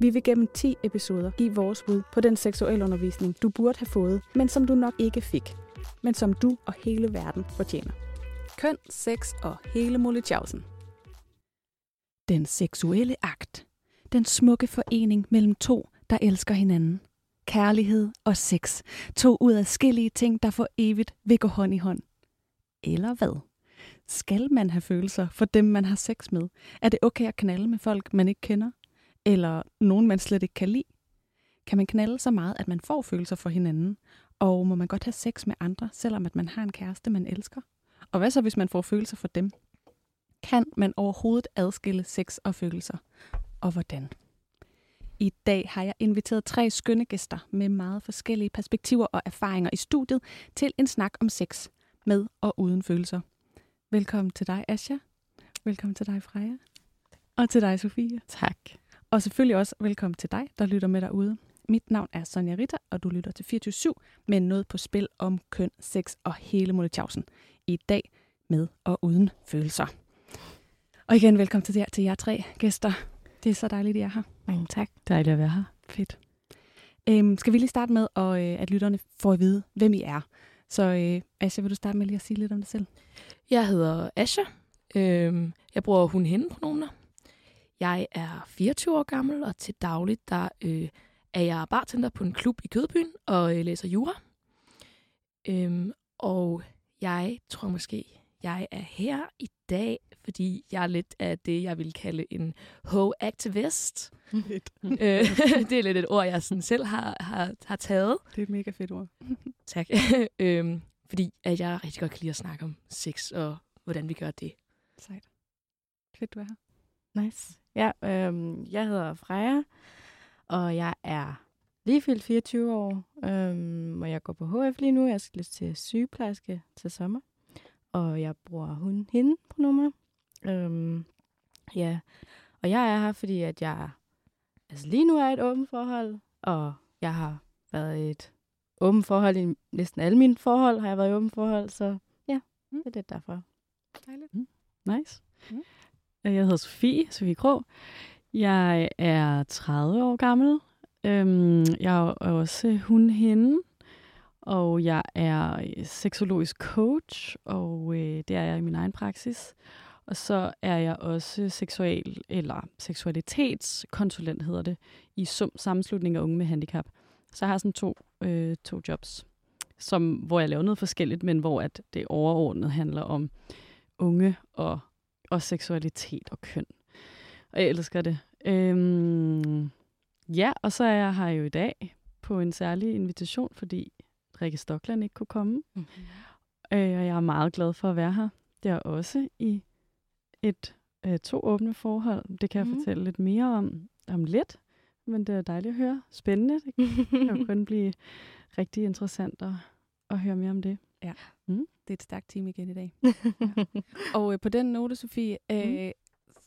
Vi vil gennem 10 episoder give vores bud på den seksuelle undervisning, du burde have fået, men som du nok ikke fik, men som du og hele verden fortjener. Køn, sex og hele Molletjavsen. Den seksuelle akt. Den smukke forening mellem to, der elsker hinanden. Kærlighed og sex. To ud af skillige ting, der for evigt vil gå hånd i hånd. Eller hvad? Skal man have følelser for dem, man har sex med? Er det okay at knalde med folk, man ikke kender? Eller nogen, man slet ikke kan lide? Kan man knalde så meget, at man får følelser for hinanden? Og må man godt have sex med andre, selvom at man har en kæreste, man elsker? Og hvad så, hvis man får følelser for dem? Kan man overhovedet adskille sex og følelser? Og hvordan? I dag har jeg inviteret tre skønne gæster med meget forskellige perspektiver og erfaringer i studiet til en snak om sex med og uden følelser. Velkommen til dig, Asja. Velkommen til dig, Freja. Og til dig, Sofie. Tak. Og selvfølgelig også velkommen til dig, der lytter med derude. Mit navn er Sonja Ritter, og du lytter til 24 med noget på spil om køn, sex og hele Molletjavsen. I dag med og uden følelser. Og igen, velkommen til jer, til jer tre gæster. Det er så dejligt, at I er her. Mange tak. Dejligt at være her. Fedt. Øhm, skal vi lige starte med, og, øh, at lytterne får at vide, hvem I er. Så øh, Asja, vil du starte med lige at sige lidt om dig selv? Jeg hedder Asja. Øhm, jeg bruger hun hende pronomener. Jeg er 24 år gammel, og til dagligt der øh, er jeg bartender på en klub i Kødbyen og øh, læser jura. Øhm, og jeg tror måske, jeg er her i dag, fordi jeg er lidt af det, jeg vil kalde en ho-aktivist. øh, det er lidt et ord, jeg sådan selv har, har, har taget. Det er et mega fedt ord. Tak. øhm, fordi at jeg rigtig godt kan lide at snakke om sex og hvordan vi gør det. Sejt. Fedt, du er her. Nice. Ja, øhm, jeg hedder Freja, og jeg er lige fyldt 24 år, øhm, og jeg går på HF lige nu. Jeg skal til sygeplejerske til sommer, og jeg bruger hun, hende på nummer. Øhm, ja, og jeg er her, fordi at jeg altså lige nu er et åbent forhold, og jeg har været i et åbent forhold i næsten alle mine forhold, har jeg været i åbent forhold, så ja, Mm. det er lidt derfor. Dejligt. Nice. Mm. Øh, jeg hedder Sofie, Sofie Krog. Jeg er 30 år gammel. Øhm, jeg er også hun hende, og jeg er øh, seksologisk coach, og øh, det er jeg i min egen praksis. Og så er jeg også seksual, eller seksualitetskonsulent hedder det, i SUM, Sammenslutning af Unge med Handicap. Så jeg har sådan to, øh, to jobs, som, hvor jeg laver noget forskelligt, men hvor at det overordnet handler om unge og, og seksualitet og køn. Og jeg elsker det. Øhm, ja, og så er jeg her jo i dag på en særlig invitation, fordi Rikke Stockland ikke kunne komme. Mm. Øh, og jeg er meget glad for at være her. Det er også i et øh, to åbne forhold. Det kan jeg Mhm. fortælle lidt mere om om lidt, men det er dejligt at høre. Spændende. Det kan jo kun blive rigtig interessant at, at høre mere om det. Det er et stærkt team igen i dag. Og øh, på den note, Sofie, øh, Mm.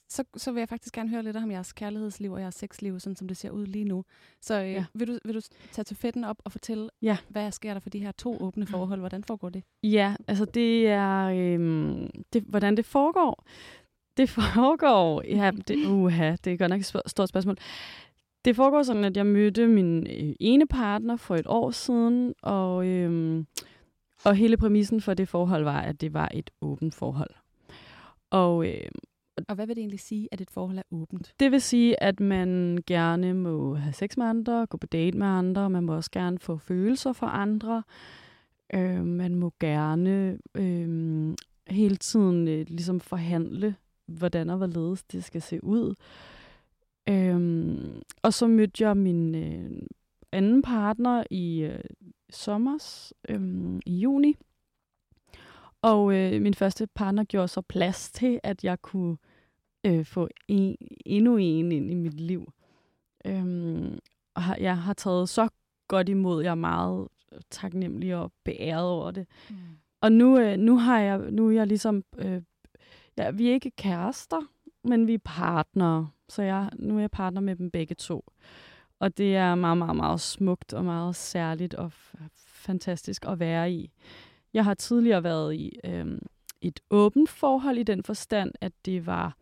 så, så vil jeg faktisk gerne høre lidt om jeres kærlighedsliv og jeres sexliv, sådan som det ser ud lige nu. Så øh, ja. Vil, du, vil du tage til fedten op og fortælle, Ja. hvad sker der for de her to åbne forhold? Hvordan foregår det? Ja, altså det er, øhm, det, hvordan det foregår. Det foregår, ja, det, uha, det er godt nok et stort spørgsmål. Det foregår sådan, at jeg mødte min øh, ene partner for et år siden, og, øhm, og hele præmissen for det forhold var, at det var et åbent forhold. Og øh, Og hvad vil det egentlig sige, at et forhold er åbent? det vil sige, at man gerne må have sex med andre, gå på date med andre, man må også gerne få følelser for andre. Øh, man må gerne øh, hele tiden øh, ligesom forhandle, hvordan og hvorledes det skal se ud. Øh, og så mødte jeg min øh, anden partner i øh, sommers, øh, i juni. Og øh, min første partner gjorde så plads til, at jeg kunne øh, få en, endnu en ind i mit liv. Øhm, og har, jeg har taget så godt imod. Jeg er meget taknemmelig og beæret over det. Mm. Og nu, øh, nu har jeg, nu er jeg ligesom, øh, ja, vi er ikke kærester, men vi er partnere. Så jeg, nu er jeg partner med dem begge to. Og det er meget, meget, meget smukt og meget særligt og fantastisk at være i. Jeg har tidligere været i øh, et åbent forhold i den forstand, at det var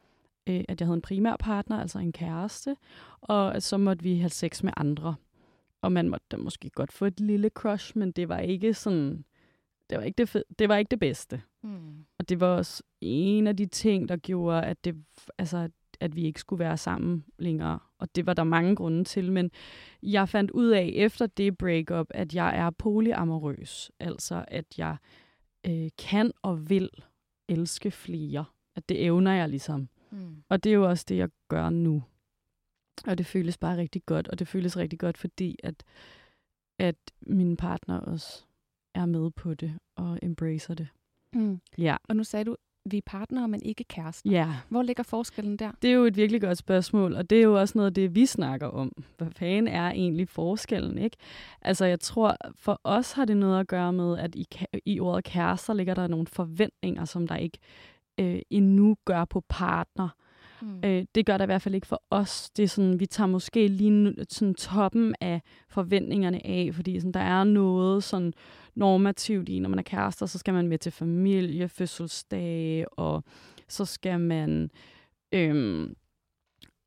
øh, at jeg havde en primær partner, altså en kæreste, og så måtte vi have sex med andre. Og man måtte da måske godt få et lille crush, men det var ikke sådan, det var ikke det, fed, det, var ikke det bedste. Mm. Og det var også en af de ting, der gjorde, at, det, altså, at vi ikke skulle være sammen længere. Og det var der mange grunde til, men jeg fandt ud af efter det breakup, at jeg er polyamorøs. Altså, at jeg øh, kan og vil elske flere. At det evner jeg ligesom. Mm. Og det er jo også det, jeg gør nu. Og det føles bare rigtig godt, og det føles rigtig godt, fordi at, at min partner også er med på det og embracer det. Mm. Ja. Og nu sagde du, vi er partnere, men ikke kærester. Ja, Hvor ligger forskellen der? det er jo et virkelig godt spørgsmål, og det er jo også noget af det, vi snakker om. Hvad fanden er egentlig forskellen, ikke? Altså, jeg tror, for os har det noget at gøre med, at i, i ordet kærester ligger der nogle forventninger, som der ikke øh, endnu gør på partner. Mm. Øh, det gør der i hvert fald ikke for os. Det er sådan, vi tager måske lige nu, sådan toppen af forventningerne af, fordi sådan, der er noget sådan normativt i, når man er kærester, så skal man med til familie, fødselsdage, og så skal man... Øh,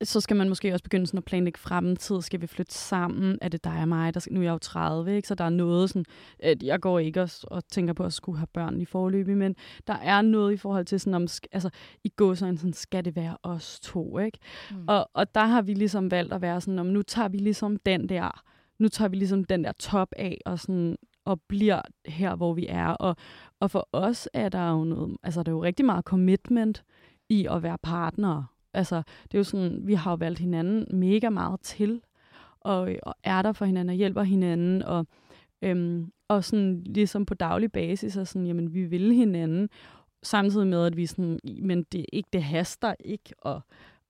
så skal man måske også begynde sådan at planlægge fremtid. Skal vi flytte sammen? Er det dig og mig? Der skal, nu er jeg jo 30, ikke? så der er noget sådan... At jeg går ikke og, og tænker på at skulle have børn i forløbig, men der er noget i forhold til sådan, om, altså, i går sådan, sådan, skal det være os to, ikke? Mm. Og, og der har vi ligesom valgt at være sådan, om nu tager vi ligesom den der, nu tager vi ligesom den der top af, og sådan, og bliver her, hvor vi er. Og, og for os er der jo noget, altså der er jo rigtig meget commitment i at være partnere. Altså, det er jo sådan, vi har jo valgt hinanden mega meget til, og, og er der for hinanden og hjælper hinanden, og, øhm, og sådan ligesom på daglig basis, og sådan, jamen, vi vil hinanden, samtidig med, at vi sådan, men det, ikke, det haster ikke at,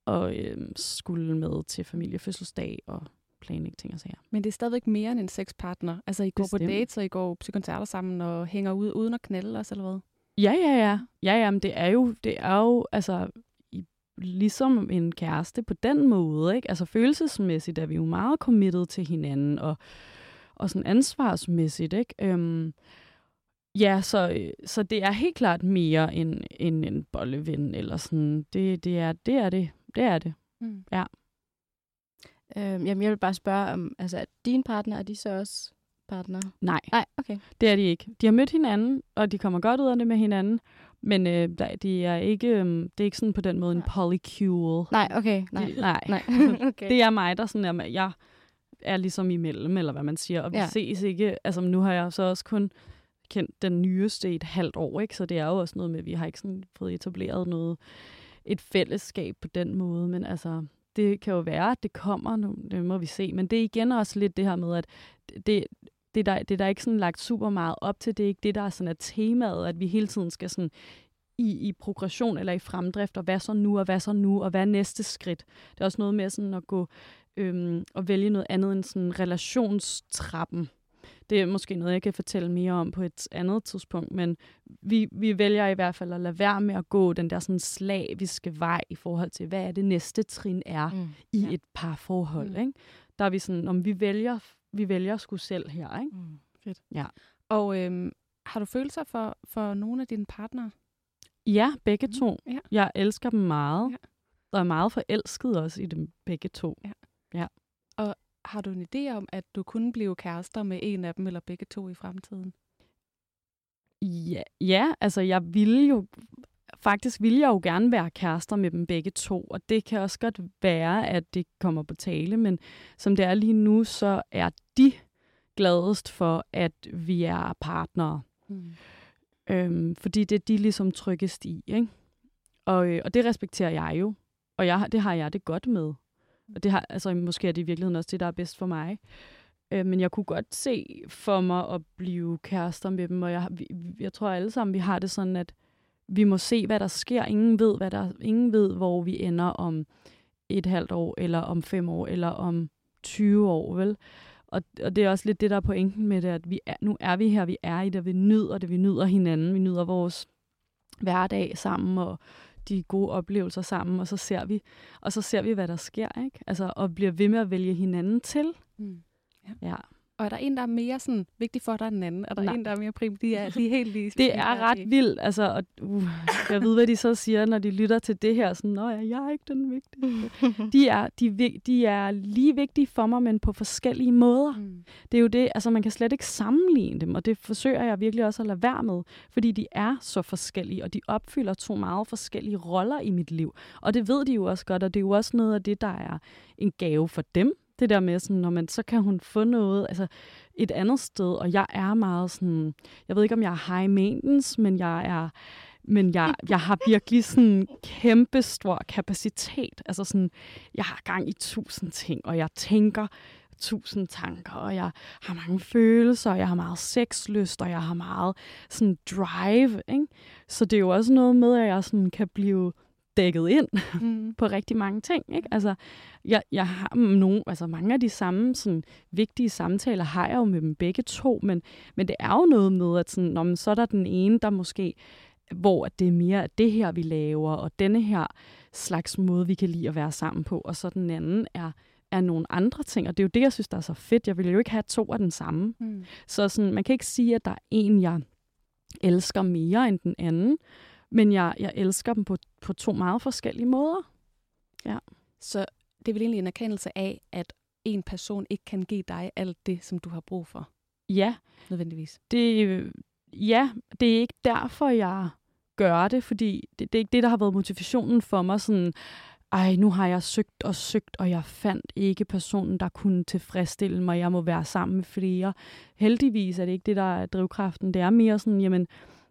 og øhm, skulle med til familiefødselsdag og planlægge ting og sager. Men det er stadigvæk mere end en sexpartner. Altså, I går Bestemt. på dates, og I går til koncerter sammen og hænger ud uden at knalde os, eller hvad? Ja, ja, ja. Ja, ja, men det er jo, det er jo altså, ligesom en kæreste på den måde, ikke? Altså følelsesmæssigt er vi jo meget committed til hinanden, og, og sådan ansvarsmæssigt, ikke? Øhm, ja, så, så det er helt klart mere end, end en bolleven, eller sådan. Det, det, er, det er det. Det er det. Mm. Øhm, jamen, jeg vil bare spørge om, altså, er din partner, er de så også partner? Nej, Nej, okay. det er de ikke. De har mødt hinanden, og de kommer godt ud af det med hinanden, men øh, der, de er ikke, øh, det er ikke sådan på den måde en polycule. Nej, okay. Nej, Det, nej. nej. okay. Det er mig, der sådan er, jeg er ligesom imellem, eller hvad man siger, og vi ja. ses ikke, altså nu har jeg så også kun kendt den nyeste i et halvt år, ikke? så det er jo også noget med, at vi har ikke sådan fået etableret noget, et fællesskab på den måde, men altså, det kan jo være, at det kommer nu, det må vi se, men det er igen også lidt det her med, at det, det, der, det er der ikke sådan lagt super meget op til, det er ikke det, der er sådan er temaet, at vi hele tiden skal sådan i, i progression eller i fremdrift, og hvad så nu, og hvad så nu, og hvad er næste skridt. Det er også noget med sådan at gå øhm, og vælge noget andet end sådan relationstrappen. Det er måske noget, jeg kan fortælle mere om på et andet tidspunkt, men vi, vi vælger i hvert fald at lade være med at gå den der sådan slaviske vej i forhold til, hvad er det næste trin er Mm. i Ja. et par forhold. Mm. Mm. Ikke? Der er vi sådan, om vi vælger, vi vælger sgu selv her. Ikke? Mm. Og øhm, har du følelser for, for nogle af dine partnere? Ja, begge Mhm. to. Ja. Jeg elsker dem meget. Ja. Og er meget forelsket også i dem begge to. Har du en idé om, at du kunne blive kærester med en af dem eller begge to i fremtiden? Ja, ja, altså jeg ville jo, faktisk ville jeg jo gerne være kærester med dem begge to, og det kan også godt være, at det kommer på tale, men som det er lige nu, så er de gladest for, at vi er partnere. Mm. Øhm, fordi det er de ligesom tryggest i, ikke? Og, øh, og det respekterer jeg jo, og jeg, det har jeg det godt med. Og det har, altså, måske er det i virkeligheden også det, der er bedst for mig. Øh, men jeg kunne godt se for mig at blive kærester med dem, og jeg, jeg tror alle sammen, vi har det sådan, at vi må se, hvad der sker. Ingen ved, hvad der, ingen ved, hvor vi ender om et halvt år, eller om fem år, eller om 20 år, vel? Og, og det er også lidt det, der er pointen med det, at vi er, nu er vi her, vi er i det, vi nyder det, vi nyder hinanden, vi nyder vores hverdag sammen, og de gode oplevelser sammen, og så ser vi, og så ser vi, hvad der sker, ikke? Altså, og bliver ved med at vælge hinanden til. Mm. Ja. Og er der en, der er mere sådan, vigtig for dig end den anden? Er der Nej. en, der er mere prim? De er, de er helt lige. Det er ret vildt, altså, og, uh, jeg ved, hvad de så siger, når de lytter til det her, sådan, nå ja, jeg er ikke den vigtige. De er, de, de er lige vigtige for mig, men på forskellige måder. Mm. Det er jo det, altså man kan slet ikke sammenligne dem, og det forsøger jeg virkelig også at lade være med, fordi de er så forskellige, og de opfylder to meget forskellige roller i mit liv. Og det ved de jo også godt, og det er jo også noget af det, der er en gave for dem. Det der med, sådan, når man, så kan hun få noget altså et andet sted, og jeg er meget sådan, jeg ved ikke, om jeg er high maintenance, men jeg er, men jeg, jeg har virkelig sådan kæmpe stor kapacitet. Altså sådan, jeg har gang i tusind ting, og jeg tænker tusind tanker, og jeg har mange følelser, og jeg har meget sexlyst, og jeg har meget sådan drive, ikke? Så det er jo også noget med, at jeg sådan kan blive dækket ind Mm. på rigtig mange ting. Ikke? Altså, jeg, jeg har nogle, altså mange af de samme sådan, vigtige samtaler har jeg jo med dem begge to, men, men det er jo noget med, at sådan, når man, så er der den ene, der måske, hvor det er mere det her, vi laver, og denne her slags måde, vi kan lide at være sammen på, og så den anden er, er nogle andre ting, og det er jo det, jeg synes, der er så fedt. Jeg vil jo ikke have to af den samme. Mm. Så sådan, man kan ikke sige, at der er en, jeg elsker mere end den anden, men jeg, jeg elsker dem på, på to meget forskellige måder. Så det er vel egentlig en erkendelse af, at en person ikke kan give dig alt det, som du har brug for, Ja, nødvendigvis. det, ja, det er ikke derfor, jeg gør det, fordi det, det er ikke det, der har været motivationen for mig. Sådan, ej, nu har jeg søgt og søgt, og jeg fandt ikke personen, der kunne tilfredsstille mig. Jeg må være sammen med flere. Heldigvis er det ikke det, der er drivkraften. Det er mere sådan, jamen,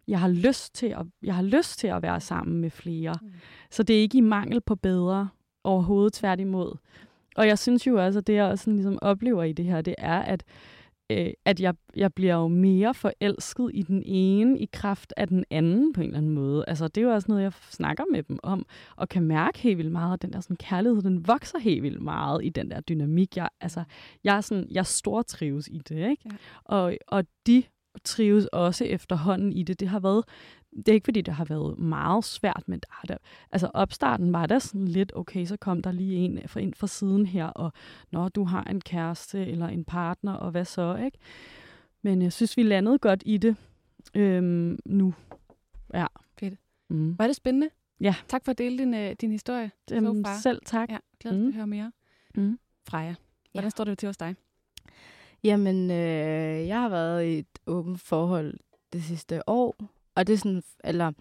jeg har lyst til at, jeg har lyst til at være sammen med flere. Mm. Så det er ikke i mangel på bedre overhovedet tværtimod. Og jeg synes jo også, at det jeg også sådan ligesom oplever i det her, det er, at, øh, at jeg, jeg bliver jo mere forelsket i den ene i kraft af den anden på en eller anden måde. Altså det er jo også noget, jeg snakker med dem om, og kan mærke helt vildt meget, at den der sådan kærlighed, den vokser helt vildt meget i den der dynamik. Jeg, altså, jeg, er sådan, jeg stortrives i det, ikke? Ja. Og, og de trives også efterhånden i det. Det har været, det er ikke fordi, det har været meget svært, men der der, altså opstarten var der sådan lidt, okay, så kom der lige en fra ind fra siden her, og når du har en kæreste eller en partner, og hvad så, ikke? Men jeg synes, vi landede godt i det øhm, nu. Ja. Fedt. Mm. Var det spændende? Ja. Tak for at dele din, øh, din historie. Far. selv tak. Ja, glæder mig Mm. at høre mere. Mm. Freja, hvordan står det til hos dig? Jamen, øh, jeg har været i et åbent forhold det sidste år, og det er sådan, eller,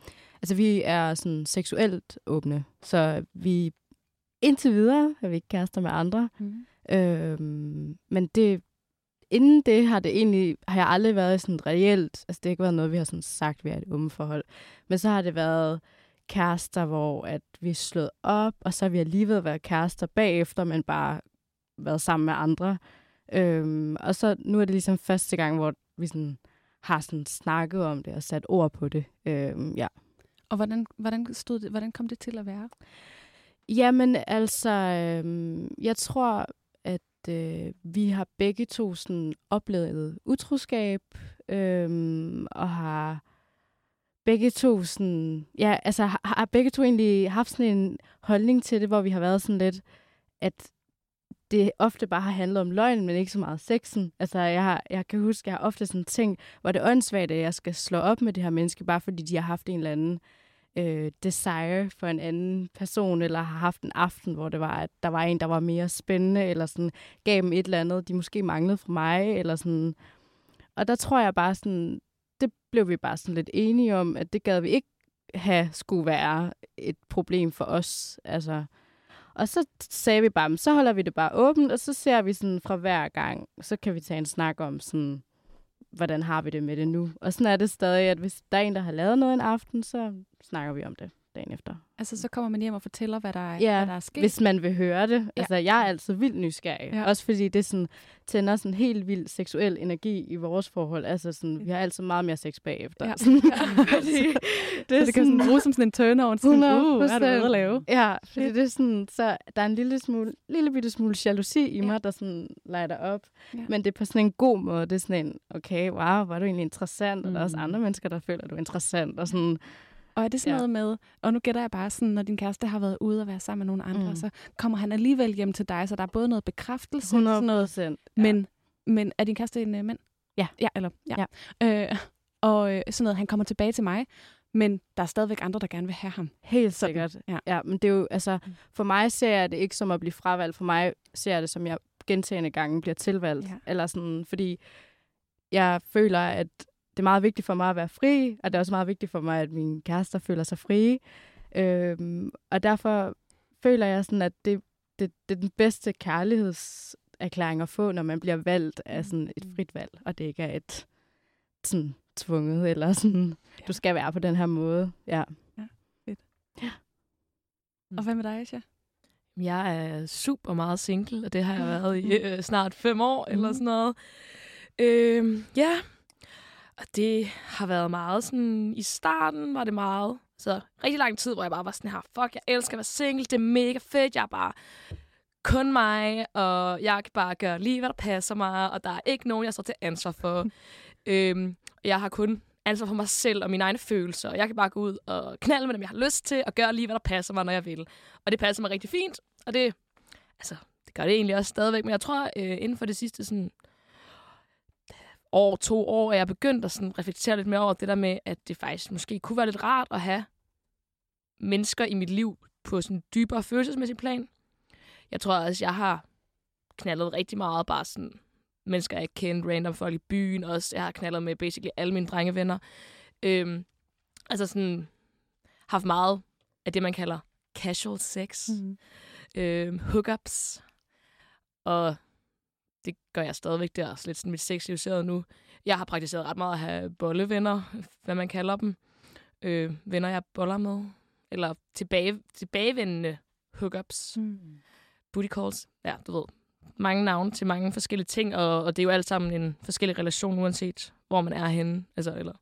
altså vi er sådan seksuelt åbne, så vi indtil videre er vi ikke kærester med andre, Mm. øhm, men det, inden det har det egentlig, har jeg aldrig været sådan reelt, altså det har ikke været noget, vi har sådan sagt, vi er et åbent forhold, men så har det været kærester, hvor at vi er slået op, og så har vi alligevel været kærester bagefter, men bare været sammen med andre. Øhm, og så nu er det ligesom første gang, hvor vi sådan har sådan snakket om det og sat ord på det. Øhm, ja. Og hvordan, hvordan, stod det, hvordan kom det til at være? Jamen altså, øhm, jeg tror, at øh, vi har begge to sådan oplevet utroskab, øhm, og har begge to sådan, ja, altså har, har begge to egentlig haft sådan en holdning til det, hvor vi har været sådan lidt, at det ofte bare har handlet om løgn, men ikke så meget sexen. Altså, jeg, har, jeg kan huske, jeg har ofte sådan ting, hvor det er åndssvagt, at jeg skal slå op med det her menneske, bare fordi de har haft en eller anden øh, desire for en anden person, eller har haft en aften, hvor det var, at der var en, der var mere spændende, eller sådan gav dem et eller andet, de måske manglede fra mig, eller sådan. Og der tror jeg bare sådan, det blev vi bare sådan lidt enige om, at det gad vi ikke have skulle være et problem for os. Altså, og så sagde vi bare, så holder vi det bare åbent, og så ser vi sådan fra hver gang, så kan vi tage en snak om sådan, hvordan har vi det med det nu. Og sådan er det stadig, at hvis der er en, der har lavet noget en aften, så snakker vi om det dagen efter. Altså, så kommer man hjem og fortæller, hvad der, er, Ja, hvad der er sket. Hvis man vil høre det. Ja. Ja. Altså, jeg er altid vildt nysgerrig. Ja. Ja. Også fordi det sådan, tænder sådan helt vild seksuel energi i vores forhold. Altså, sådan, vi har altid meget mere sex bagefter. Ja. Sådan, Ja. fordi det, så det kan sådan bruges som sådan en turn-on. Sådan, uh, er noget at lave? Ja, fordi det er sådan, så der er en lille, smule, lille bitte smule jalousi i mig, der sådan lighter op. Ja. Men det er på sådan en god måde. Det er sådan en, okay, wow, var du egentlig interessant? Og der er også Mm. andre mennesker, der føler, at du er interessant. Og sådan, Og er det sådan Ja. noget med, og nu gætter jeg bare sådan, når din kæreste har været ude og være sammen med nogle andre, Mm. så kommer han alligevel hjem til dig, så der er både noget bekræftelse, 100 sådan noget, procent. men men er din kæreste en uh, mand? Ja. Ja, eller, ja. ja. Øh, og øh, sådan noget, han kommer tilbage til mig, men der er stadigvæk andre, der gerne vil have ham. Helt sikkert. ja. ja, men det er jo, altså, Mm. for mig ser jeg det ikke som at blive fravalgt. For mig ser jeg det som, jeg gentagende gange bliver tilvalgt. Ja. Eller sådan, fordi jeg føler, at er meget vigtigt for mig at være fri, og det er også meget vigtigt for mig, at mine kærester føler sig frie. Øhm, og derfor føler jeg sådan, at det, det, det er den bedste kærlighedserklæring at få, når man bliver valgt af sådan et frit valg, og det ikke er et sådan tvunget, eller sådan, Ja. du skal være på den her måde. Ja. Og hvad med dig, Aisha? Jeg er super meget single, og det har jeg været i øh, snart fem år eller Mhm. sådan noget. Øh, ja, og det har været meget sådan... I starten var det meget... Så rigtig lang tid, hvor jeg bare var sådan her, fuck, jeg elsker at være single, det er mega fedt, jeg er bare kun mig, og jeg kan bare gøre lige, hvad der passer mig, og der er ikke nogen, jeg står til ansvar for. øhm, jeg har kun ansvar for mig selv og mine egne følelser, og jeg kan bare gå ud og knalde med dem, jeg har lyst til, og gøre lige, hvad der passer mig, når jeg vil. Og det passer mig rigtig fint, og det, altså, det gør det egentlig også stadigvæk, men jeg tror, øh, inden for det sidste sådan, år, to år, er jeg begyndt at sådan, reflektere lidt mere over det der med, at det faktisk måske kunne være lidt rart at have mennesker i mit liv på sådan en dybere følelsesmæssig plan. Jeg tror også, jeg har knaldet rigtig meget bare sådan mennesker, jeg kendte, random folk i byen også. Jeg har knaldet med basically alle mine drengevenner. Øhm, altså sådan haft meget af det, man kalder casual sex. Mm. Øhm, hookups. Og det gør jeg stadigvæk. Det er også lidt sådan mit sexliv nu. Jeg har praktiseret ret meget at have bollevenner, hvad man kalder dem. Øh, venner, jeg boller med. Eller tilbage, tilbagevendende hookups. Mm. Booty calls. Ja, du ved. Mange navne til mange forskellige ting, og, og det er jo alt sammen en forskellig relation, uanset hvor man er henne. Altså, eller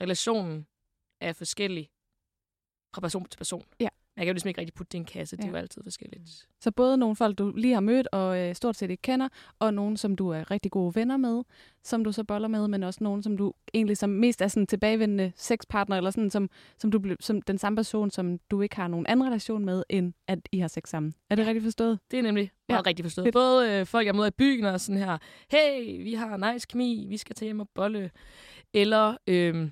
relationen er forskellig fra person til person. Ja. Man kan jo ligesom ikke rigtig putte det i en kasse. Det er Ja. jo altid forskelligt. Så både nogle folk, du lige har mødt og øh, stort set ikke kender, og nogen, som du er rigtig gode venner med, som du så boller med, men også nogen, som du egentlig som mest er sådan tilbagevendende sexpartner, eller sådan, som, som, du, som den samme person, som du ikke har nogen anden relation med, end at I har sex sammen. Er det Ja. rigtigt forstået? Det er nemlig Ja. meget rigtigt forstået. Både øh, folk, jeg møder i byen, og sådan her, hey, vi har nice kemi, vi skal tage hjem og bolle. Eller øh,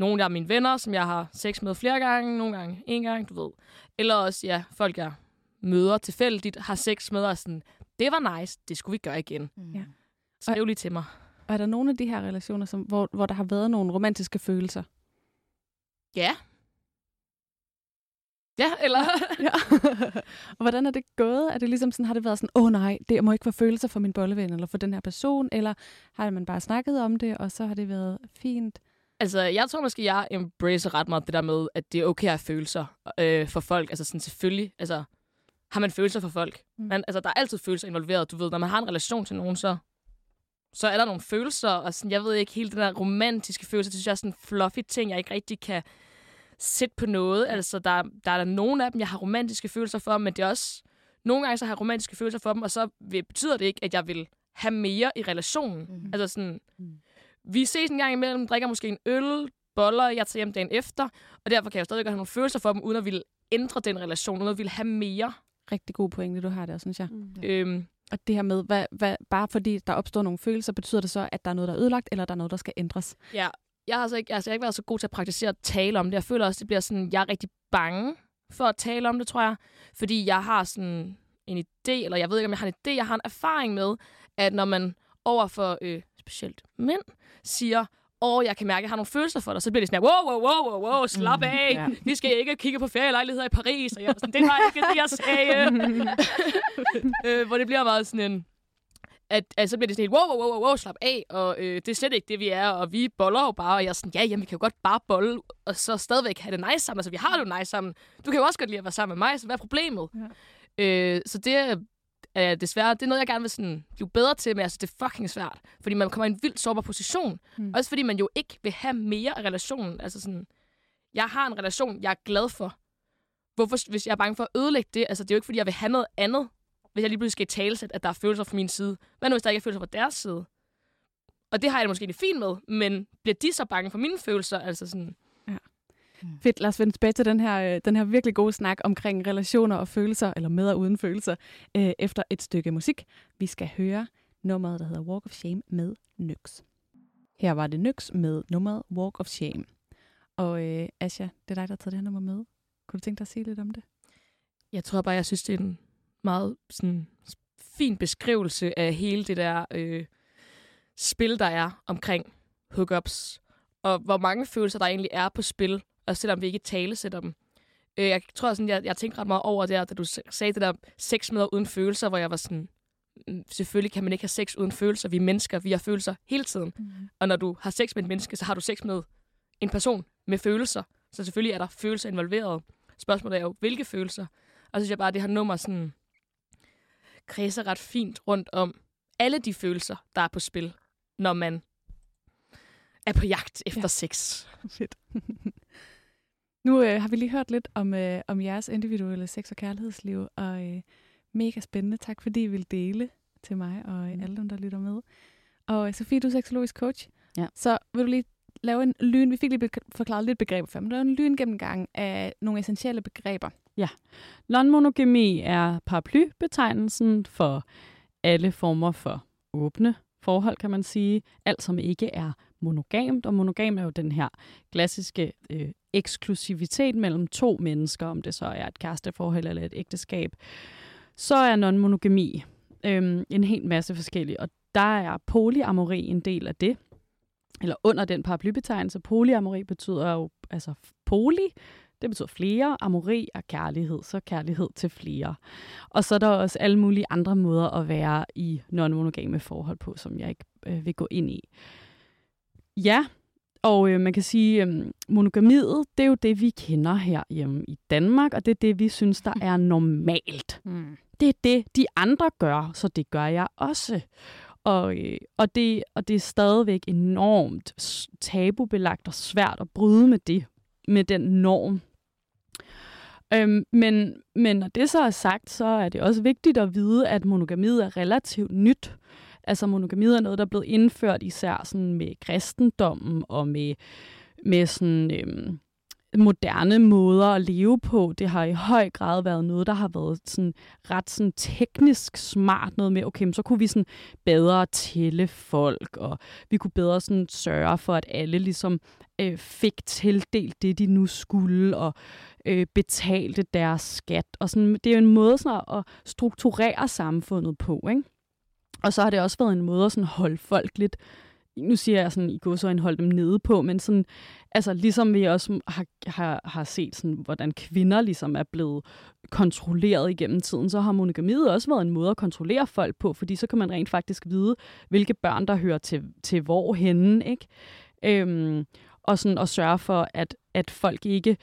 nogle af mine venner, som jeg har sex med flere gange, nogle gange en gang, du ved. Eller også, ja, folk, jeg møder tilfældigt, har sex med, og sådan, det var nice, det skulle vi gøre igen. Ja. Skriv lige til mig. Og er der nogle af de her relationer, som, hvor, hvor der har været nogle romantiske følelser? Ja. Ja, eller... Ja. og hvordan er det gået? Er det ligesom sådan, har det været sådan, åh oh, nej, det må ikke være følelser for min bolleven, eller for den her person, eller har man bare snakket om det, og så har det været fint? Altså, jeg tror måske, jeg embracer ret meget det der med, at det er okay at have følelser øh, for folk. Altså sådan selvfølgelig, altså har man følelser for folk. Mm. Man, altså, der er altid følelser involveret. Du ved, når man har en relation til nogen, så, så er der nogle følelser, og sådan, jeg ved ikke, hele den der romantiske følelse, det synes jeg er sådan en fluffy ting, jeg ikke rigtig kan sætte på noget. Altså, der, der er der nogle af dem, jeg har romantiske følelser for, men det er også, nogle gange så har jeg romantiske følelser for dem, og så betyder det ikke, at jeg vil have mere i relationen. Mm. Altså sådan, Mm. Vi ses en gang imellem, drikker måske en øl, boller, jeg tager hjem dagen efter, og derfor kan jeg jo stadig have nogle følelser for dem, uden at ville ændre den relation, uden at ville have mere. Rigtig god pointe, du har der, synes jeg. Mm. Øhm, Og det her med, hvad, hvad, bare fordi der opstår nogle følelser, betyder det så, at der er noget, der er ødelagt, eller der er noget, der skal ændres? ja, jeg har, altså ikke, altså, jeg har ikke været så god til at praktisere at tale om det. Jeg føler også, det bliver sådan, jeg er rigtig bange for at tale om det, tror jeg. Fordi jeg har sådan en idé, eller jeg ved ikke, om jeg har en idé, jeg har en erfaring med, at når man over for øh, specielt mænd siger, åh, jeg kan mærke, at jeg har nogle følelser for dig, så bliver det sådan wow, wow, wow, wow, wow slap af. Ja. Vi skal ikke kigge på ferielejligheder i Paris. Og jeg sådan, det var ikke det, jeg sagde. øh, hvor det bliver meget sådan en, at, at så bliver det sådan helt, wow, wow, wow, wow, slap af, og øh, det er slet ikke det, vi er, og vi boller jo bare, og jeg er sådan, ja, jamen, vi kan jo godt bare bolle, og så stadigvæk have det nice sammen, altså vi har det jo nice sammen. Du kan jo også godt lide at være sammen med mig, så hvad er problemet? Ja. Øh, så det er desværre, det er noget, jeg gerne vil sådan, blive bedre til, men altså, det er fucking svært, fordi man kommer i en vildt sårbar position, Mm. også fordi man jo ikke vil have mere af relationen, altså sådan, jeg har en relation, jeg er glad for. Hvorfor, hvis jeg er bange for at ødelægge det, altså det er jo ikke, fordi jeg vil have noget andet, hvis jeg lige pludselig skal talesætte, at der er følelser fra min side. Hvad nu, hvis der ikke er følelser fra deres side? Og det har jeg det måske lidt fint med, men bliver de så bange for mine følelser? Altså sådan. Mm. Fedt, lad os vende tilbage til den her, øh, den her virkelig gode snak omkring relationer og følelser, eller med og uden følelser, øh, efter et stykke musik. Vi skal høre nummeret, der hedder Walk of Shame med Nyx. Her var det Nyx med nummeret Walk of Shame. Og øh, Asja, det er dig, der har taget det her nummer med. Kunne du tænke dig at sige lidt om det? Jeg tror bare, jeg synes, det er en meget sådan, fin beskrivelse af hele det der øh, spil, der er omkring hookups, og hvor mange følelser, der egentlig er på spil, og selvom vi ikke talesætter dem. Øh, jeg tror, sådan, jeg, jeg tænkte ret meget over det, da du sagde det der sex med uden følelser, hvor jeg var sådan, mm, selvfølgelig kan man ikke have sex uden følelser. Vi er mennesker, vi har følelser hele tiden. Mm. Og når du har sex med et menneske, så har du sex med en person med følelser. Så selvfølgelig er der følelser involveret. Spørgsmålet er jo, hvilke følelser? Og så synes jeg bare, at det her nummer sådan kredser ret fint rundt om alle de følelser, der er på spil, når man er på jagt efter ja. sex. Fedt. Nu øh, har vi lige hørt lidt om, øh, om jeres individuelle sex- og kærlighedsliv, og øh, mega spændende. Tak fordi I vil dele til mig og mm. alle dem, der lytter med. Og øh, Sofie, du er seksologisk coach. Ja. Så vil du lige lave en lyn, vi fik lige forklaret lidt begreber før, men er en lyn gennemgang af nogle essentielle begreber. Ja. Non-monogami er paraplybetegnelsen for alle former for åbne forhold, kan man sige. Alt, som ikke er monogamt, og monogam er jo den her klassiske øh, eksklusivitet mellem to mennesker, om det så er et kæresteforhold eller et ægteskab. Så er non-monogami øhm, en hel masse forskellige, og der er polyamori en del af det, eller under den paraplybetegnelse. Polyamori betyder jo, altså poly, det betyder flere, amori er kærlighed, så kærlighed til flere. Og så er der også alle mulige andre måder at være i non-monogame forhold på, som jeg ikke øh, vil gå ind i. Ja, og øh, man kan sige, øh, monogamiet, det er jo det, vi kender her hjemme i Danmark, og det er det, vi synes, der er normalt. Mm. Det er det, de andre gør, så det gør jeg også. Og, øh, og, det, og det er stadigvæk enormt tabubelagt og svært at bryde med det, med den norm. Øhm, men, men når det så er sagt, så er det også vigtigt at vide, at monogamiet er relativt nyt. Altså monogami er noget, der er blevet indført især sådan med kristendommen og med, med sådan, øhm, moderne måder at leve på. Det har i høj grad været noget, der har været sådan ret sådan teknisk smart. Noget med, okay, så kunne vi sådan bedre tælle folk, og vi kunne bedre sådan sørge for, at alle ligesom øh, fik tildelt det, de nu skulle, og øh, betalte deres skat. Og sådan, det er jo en måde sådan at strukturere samfundet på, ikke? Og så har det også været en måde at sådan holde folk lidt nu siger jeg sådan, i går så en holde dem nede på, men sådan, altså ligesom vi også har, har, har set, sådan, hvordan kvinder ligesom er blevet kontrolleret igennem tiden, så har monogamiet også været en måde at kontrollere folk på, fordi så kan man rent faktisk vide, hvilke børn, der hører til, til hvor henne, ikke? Øhm, og sådan at sørge for, at, at folk ikke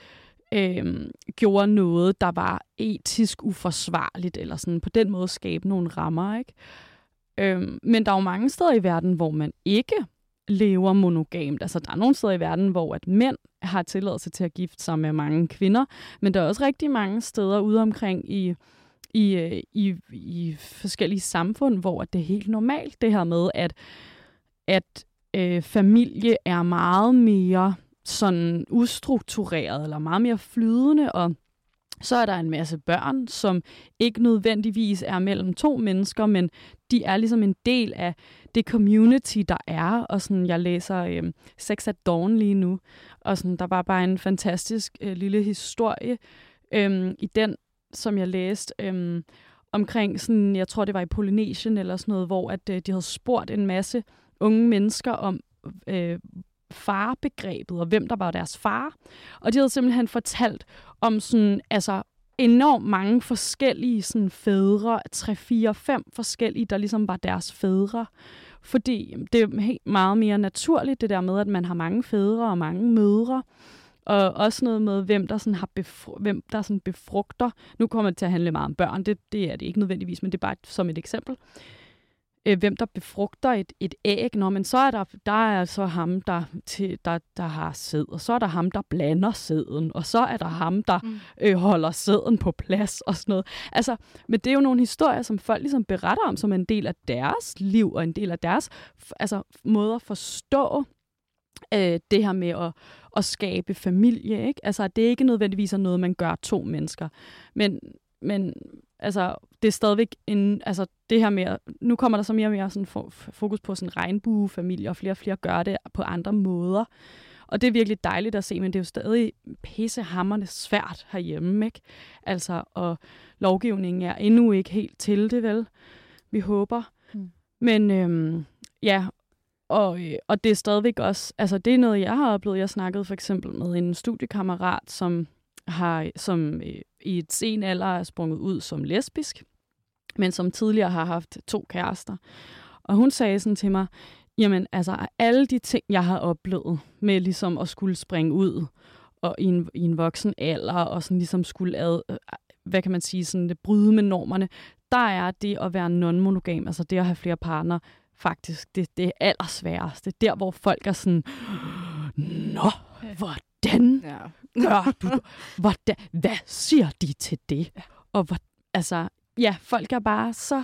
øhm, gjorde noget, der var etisk uforsvarligt, eller sådan på den måde skabe nogle rammer, ikke? Øhm, men der er jo mange steder i verden, hvor man ikke lever monogamt. Altså, der er nogle steder i verden, hvor at mænd har tilladelse til at gifte sig med mange kvinder, men der er også rigtig mange steder ude omkring i, i, øh, i, i forskellige samfund, hvor det er helt normalt, det her med, at, at øh, familie er meget mere sådan ustruktureret, eller meget mere flydende, og så er der en masse børn, som ikke nødvendigvis er mellem to mennesker, men de er ligesom en del af det community, der er. Og sådan, jeg læser øh, Sex at Dawn lige nu, og sådan, der var bare en fantastisk øh, lille historie øh, i den, som jeg læste, øh, omkring, sådan, jeg tror det var i Polynesien eller sådan noget, hvor at, øh, de havde spurgt en masse unge mennesker om, øh, farbegrebet, og hvem der var deres far. Og de havde simpelthen fortalt om sådan, altså, enormt mange forskellige sådan, fædre, tre, fire, fem forskellige, der ligesom var deres fædre. Fordi det er helt meget mere naturligt, det der med, at man har mange fædre og mange mødre. Og også noget med, hvem der, sådan har befru- hvem der sådan befrugter. Nu kommer det til at handle meget om børn, det, det er det ikke nødvendigvis, men det er bare som et eksempel øh, hvem der befrugter et, et æg. Nå, men så er der, der er så ham, der, til, der, der har sæd, og så er der ham, der blander sæden, og så er der ham, der mm. øh, holder sæden på plads og sådan noget. Altså, men det er jo nogle historier, som folk ligesom beretter om, som en del af deres liv, og en del af deres altså, måde at forstå øh, det her med at, at skabe familie. Ikke? Altså, det er ikke nødvendigvis noget, man gør to mennesker. Men, men altså, det er stadigvæk en, altså, det her med, nu kommer der så mere og mere sådan fokus på sådan regnbuefamilie, og flere og flere gør det på andre måder. Og det er virkelig dejligt at se, men det er jo stadig pissehammerne svært herhjemme, ikke? Altså, og lovgivningen er endnu ikke helt til det, vel? Vi håber. Mm. Men øhm, ja, og, øh, og det er stadigvæk også, altså det er noget, jeg har oplevet. Jeg snakkede for eksempel med en studiekammerat, som har, som øh, i et sen alder er sprunget ud som lesbisk, men som tidligere har haft to kærester. Og hun sagde sådan til mig, jamen altså alle de ting, jeg har oplevet med ligesom at skulle springe ud og i en, i en voksen alder, og sådan ligesom skulle ad, øh, hvad kan man sige, sådan det bryde med normerne, der er det at være non-monogam, altså det at have flere partnere, faktisk det, det er allersværeste. Der, hvor folk er sådan, Nå, hvordan ja. gør du? Hvordan, hvad siger de til det? Og hvor, altså, ja, folk er bare så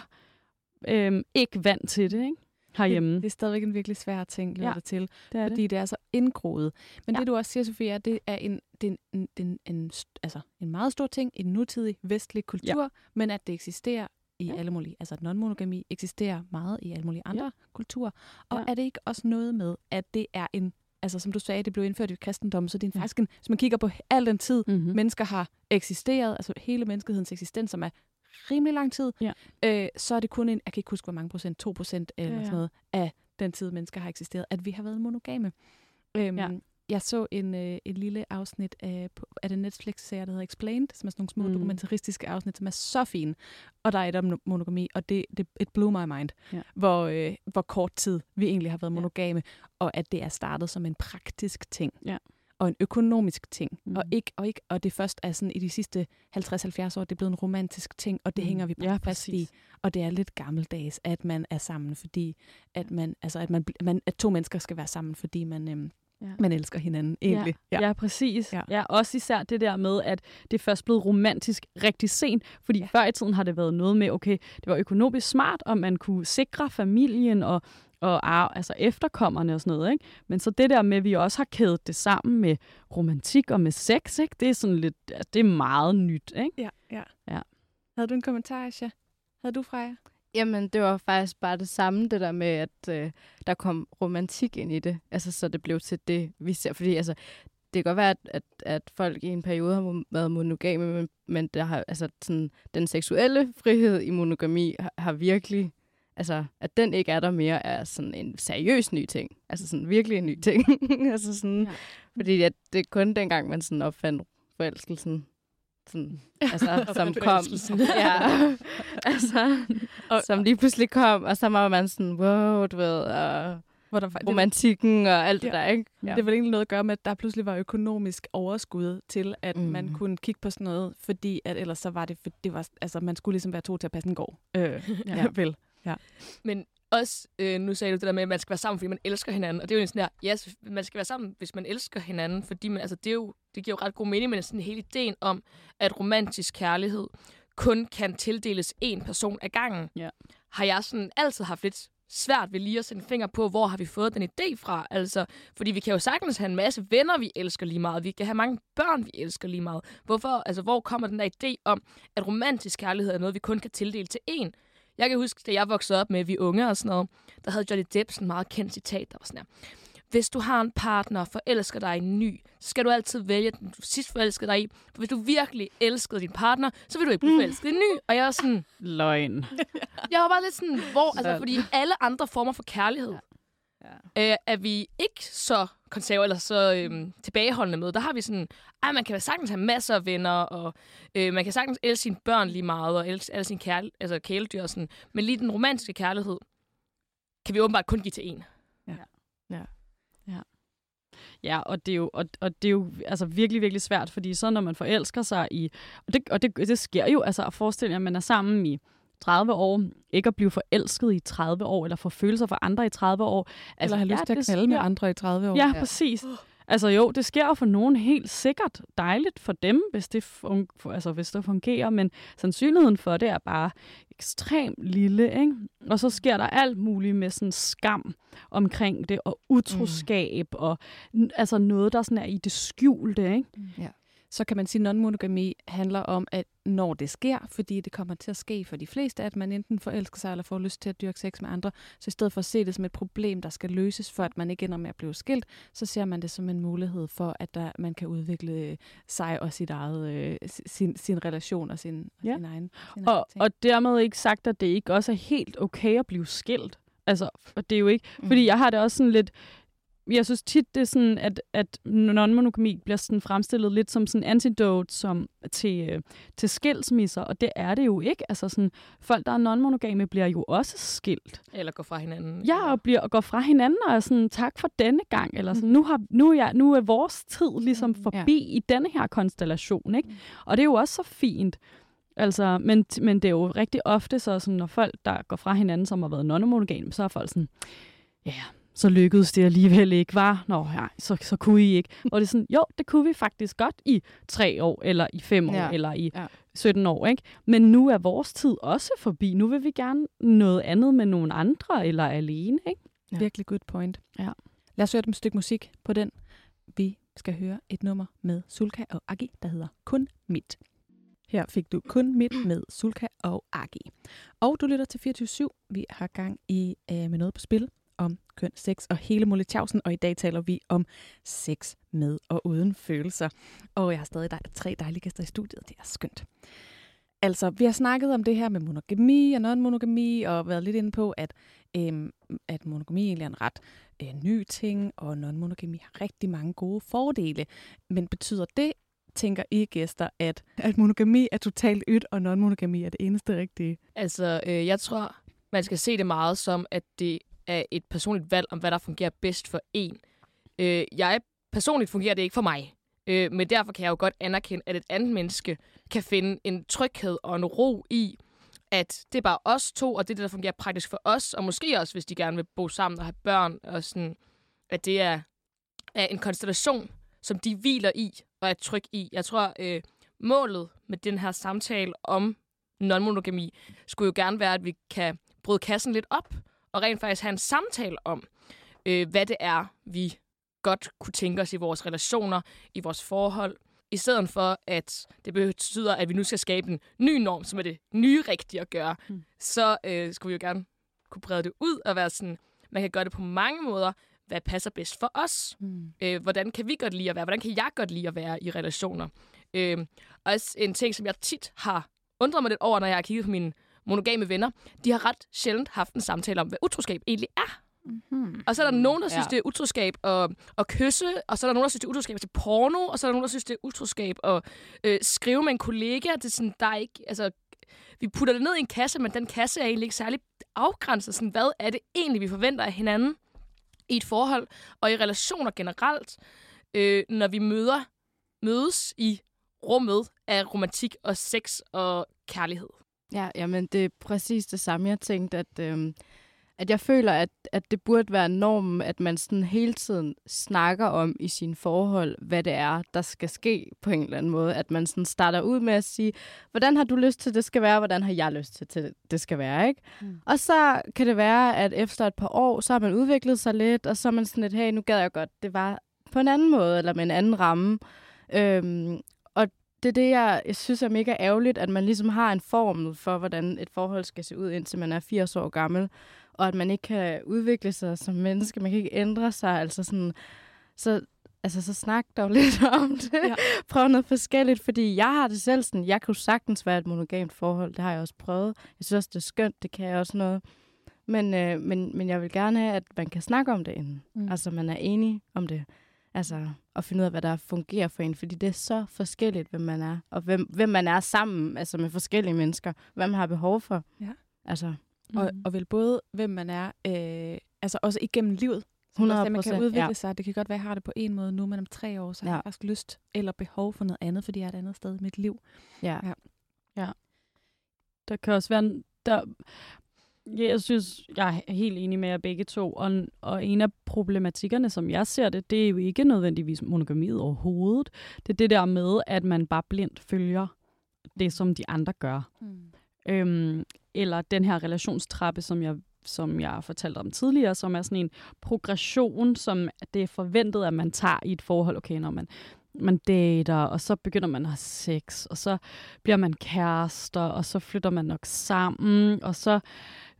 øhm, ikke vant til det, ikke? herhjemme. Det, det er stadigvæk en virkelig svær ting, lyder ja, det til, det er fordi det. det er så indgroet. Men ja. det, du også siger, Sofia, det er en, det er en, en, en, altså en meget stor ting i en nutidig vestlig kultur, ja. men at det eksisterer i ja. alle mulige, altså non-monogami eksisterer meget i alle mulige andre ja. kulturer. Og ja. er det ikke også noget med, at det er en altså som du sagde, det blev indført i kristendommen, så det er en, ja. faktisk en, hvis man kigger på al den tid, mm-hmm. mennesker har eksisteret, altså hele menneskehedens eksistens, som er rimelig lang tid, ja. øh, så er det kun en, jeg kan ikke huske, hvor mange procent, 2 procent eller ja, ja. sådan noget, af den tid, mennesker har eksisteret, at vi har været monogame. Øhm, ja. Jeg så en, øh, en lille afsnit af, af den Netflix-serie, der hedder Explained, som er sådan nogle små mm. dokumentaristiske afsnit, som er så fine. Og der er et om monogami, og det, det it blew my mind, ja. hvor, øh, hvor kort tid vi egentlig har været monogame, ja. og at det er startet som en praktisk ting. Ja og en økonomisk ting, mm. og ikke og ikke og det først er sådan i de sidste 50-70 år det er blevet en romantisk ting, og det mm. hænger vi bare ja, fast præcis. i. Og det er lidt gammeldags at man er sammen, fordi at man altså at man, man at to mennesker skal være sammen, fordi man øhm, Ja. Man elsker hinanden, egentlig. Ja, ja. ja præcis. Ja. ja. Også især det der med, at det er først blevet romantisk rigtig sent, fordi ja. før i tiden har det været noget med, okay, det var økonomisk smart, og man kunne sikre familien og og arv, altså efterkommerne og sådan noget. Ikke? Men så det der med, at vi også har kædet det sammen med romantik og med sex, ikke? det er sådan lidt, altså, det er meget nyt. Ikke? Ja, ja. ja. Havde du en kommentar, Asha? Havde du, Freja? Jamen, det var faktisk bare det samme, det der med, at øh, der kom romantik ind i det. Altså, så det blev til det, vi ser. Fordi altså, det kan godt være, at, at, at folk i en periode har været monogame, men, men der har, altså, sådan, den seksuelle frihed i monogami har, har virkelig altså, at den ikke er der mere, er sådan en seriøs ny ting. Altså sådan virkelig en ny ting. altså sådan, ja. Fordi at det er kun dengang, man sådan opfandt forelskelsen. Sådan, altså, som kom. ja, altså, og, som lige pludselig kom, og så var man sådan, wow, du ved, og hvor der, romantikken og alt ja. det der, ikke? Ja. Det var egentlig noget at gøre med, at der pludselig var økonomisk overskud til, at mm. man kunne kigge på sådan noget, fordi at ellers så var det, for det var, altså man skulle ligesom være to til at passe en gård. Øh, ja. vel. Ja. Men også, øh, nu sagde du det der med, at man skal være sammen, fordi man elsker hinanden. Og det er jo sådan der, ja, yes, man skal være sammen, hvis man elsker hinanden, fordi man, altså, det, er jo, det giver jo ret god mening, men sådan hele ideen om, at romantisk kærlighed kun kan tildeles en person ad gangen, ja. har jeg sådan altid haft lidt svært ved lige at sætte finger på, hvor har vi fået den idé fra. Altså, fordi vi kan jo sagtens have en masse venner, vi elsker lige meget. Vi kan have mange børn, vi elsker lige meget. Hvorfor, altså, hvor kommer den der idé om, at romantisk kærlighed er noget, vi kun kan tildele til en? Jeg kan huske, da jeg voksede op med Vi Unge og sådan noget, der havde Johnny Depp sådan en meget kendt citat, der var sådan her. Hvis du har en partner og forelsker dig i en ny, så skal du altid vælge den, du sidst forelskede dig i. For hvis du virkelig elskede din partner, så vil du ikke blive mm. forelsket i en ny. Og jeg var sådan... Løgn. jeg var bare lidt sådan, hvor... Altså, fordi alle andre former for kærlighed ja. øh, er vi ikke så konservative eller så øhm, tilbageholdende med. Der har vi sådan, at man kan sagtens have masser af venner, og øh, man kan sagtens elske sine børn lige meget, og elske alle sine kærl altså kæledyr og sådan. Men lige den romantiske kærlighed, kan vi åbenbart kun give til en. Ja. Ja. ja. Ja, og det er jo, og, og det er jo altså virkelig, virkelig svært, fordi så når man forelsker sig i... Og det, og det, det sker jo, altså at forestille jer, at man er sammen i 30 år, ikke at blive forelsket i 30 år, eller få følelser for andre i 30 år. Altså, eller have lyst ja, til at knalde med andre i 30 år. Ja, ja. præcis. Altså jo, det sker jo for nogen helt sikkert dejligt for dem, hvis det, fun- altså, hvis det fungerer, men sandsynligheden for det er bare ekstremt lille, ikke? Og så sker der alt muligt med sådan skam omkring det, og utroskab, mm. og altså noget, der sådan er i det skjulte, ikke? Ja så kan man sige, at non-monogami handler om, at når det sker, fordi det kommer til at ske for de fleste, at man enten forelsker sig eller får lyst til at dyrke sex med andre, så i stedet for at se det som et problem, der skal løses, for at man ikke ender med at blive skilt, så ser man det som en mulighed for, at der, man kan udvikle sig og sit eget, øh, sin, sin relation og sin, ja. sin egen sin og, egen og dermed ikke sagt, at det ikke også er helt okay at blive skilt. Altså, det er jo ikke, mm. fordi jeg har det også sådan lidt, jeg synes tit, det er sådan, at, at non-monogami bliver sådan fremstillet lidt som sådan antidote som til, øh, til skilsmisser, og det er det jo ikke. Altså sådan, folk, der er non-monogame, bliver jo også skilt. Eller går fra hinanden. Ja, og, bliver, og går fra hinanden og er sådan, tak for denne gang, eller sådan, mm. nu, har, nu, er jeg, nu er vores tid ligesom mm. forbi ja. i denne her konstellation, ikke? Mm. Og det er jo også så fint. Altså, men, men det er jo rigtig ofte så, sådan, når folk, der går fra hinanden, som har været non-monogame, så er folk sådan, ja, yeah, så lykkedes det alligevel ikke, var? Nå, ja, så, så kunne I ikke. Og det er sådan, jo, det kunne vi faktisk godt i tre år, eller i fem år, ja. eller i ja. 17 år, ikke? Men nu er vores tid også forbi. Nu vil vi gerne noget andet med nogle andre, eller alene, ikke? Ja. Virkelig good point. Ja. Lad os høre et stykke musik på den. Vi skal høre et nummer med Sulka og Agi, der hedder Kun Mit. Her fik du kun mit med Sulka og Agi. Og du lytter til 24 /7. Vi har gang i uh, med noget på spil om køn, sex og hele Molletjavsen, og i dag taler vi om sex med og uden følelser. Og jeg har stadig dej- tre dejlige gæster i studiet, det er skønt. Altså, vi har snakket om det her med monogami og non-monogami, og været lidt inde på, at, øhm, at monogami egentlig er en ret øh, ny ting, og non-monogami har rigtig mange gode fordele. Men betyder det, tænker I gæster, at, at monogami er totalt ydt, og non-monogami er det eneste rigtige? Altså, øh, jeg tror, man skal se det meget som, at det af et personligt valg om, hvad der fungerer bedst for en. Øh, jeg personligt fungerer det ikke for mig. Øh, men derfor kan jeg jo godt anerkende, at et andet menneske kan finde en tryghed og en ro i, at det er bare os to, og det er det, der fungerer praktisk for os, og måske også, hvis de gerne vil bo sammen og have børn, og sådan, at det er, er en konstellation, som de hviler i og er tryg i. Jeg tror, øh, målet med den her samtale om non-monogami skulle jo gerne være, at vi kan bryde kassen lidt op, og rent faktisk have en samtale om, øh, hvad det er, vi godt kunne tænke os i vores relationer, i vores forhold, i stedet for, at det betyder, at vi nu skal skabe en ny norm, som er det nye rigtige at gøre, mm. så øh, skulle vi jo gerne kunne brede det ud og være sådan, man kan gøre det på mange måder, hvad passer bedst for os? Mm. Øh, hvordan kan vi godt lide at være? Hvordan kan jeg godt lide at være i relationer? Øh, også en ting, som jeg tit har undret mig lidt over, når jeg har kigget på mine monogame venner, de har ret sjældent haft en samtale om, hvad utroskab egentlig er. Mm-hmm. Og så er der nogen, der synes, ja. det er utroskab at, at kysse, og så er der nogen, der synes, det er utroskab til porno, og så er der nogen, der synes, det er utroskab at øh, skrive med en kollega. Det er sådan, der er ikke, altså, vi putter det ned i en kasse, men den kasse er egentlig ikke særlig afgrænset. Sådan, hvad er det egentlig, vi forventer af hinanden i et forhold, og i relationer generelt, øh, når vi møder, mødes i rummet af romantik og sex og kærlighed. Ja, jamen det er præcis det samme. Jeg tænkte, at, øhm, at jeg føler, at, at det burde være normen, at man sådan hele tiden snakker om i sine forhold, hvad det er, der skal ske på en eller anden måde. At man sådan starter ud med at sige, hvordan har du lyst til, det skal være, hvordan har jeg lyst til, til det skal være, ikke? Mm. Og så kan det være, at efter et par år, så har man udviklet sig lidt, og så er man sådan lidt, hey, nu gad jeg godt, det var på en anden måde, eller med en anden ramme. Øhm, det er det, jeg, jeg synes er mega ærgerligt, at man ligesom har en formel for, hvordan et forhold skal se ud, indtil man er 80 år gammel, og at man ikke kan udvikle sig som menneske, man kan ikke ændre sig, altså sådan, så, altså, så snak dog lidt om det. Ja. Prøv noget forskelligt, fordi jeg har det selv sådan, jeg jo sagtens være et monogamt forhold, det har jeg også prøvet. Jeg synes også, det er skønt, det kan jeg også noget. Men, øh, men, men jeg vil gerne have, at man kan snakke om det inden. Mm. Altså, man er enig om det. Altså, at finde ud af, hvad der fungerer for en, fordi det er så forskelligt, hvem man er, og hvem, hvem man er sammen, altså med forskellige mennesker, hvad man har behov for. Ja. Altså, mm. og, og vel både, hvem man er, øh, altså også igennem livet. 100 man kan udvikle ja. sig. Det kan godt være, at jeg har det på en måde nu, men om tre år, så ja. har jeg faktisk lyst eller behov for noget andet, fordi jeg er et andet sted i mit liv. Ja. ja. ja. Der kan også være, der, Ja, jeg synes, jeg er helt enig med jer begge to. Og, og en af problematikkerne, som jeg ser det, det er jo ikke nødvendigvis monogamiet overhovedet. Det er det der med, at man bare blindt følger det, som de andre gør. Mm. Øhm, eller den her relationstrappe, som jeg som jeg fortalte om tidligere, som er sådan en progression, som det er forventet, at man tager i et forhold. Okay, når man, man dater, og så begynder man at have sex, og så bliver man kærester, og så flytter man nok sammen, og så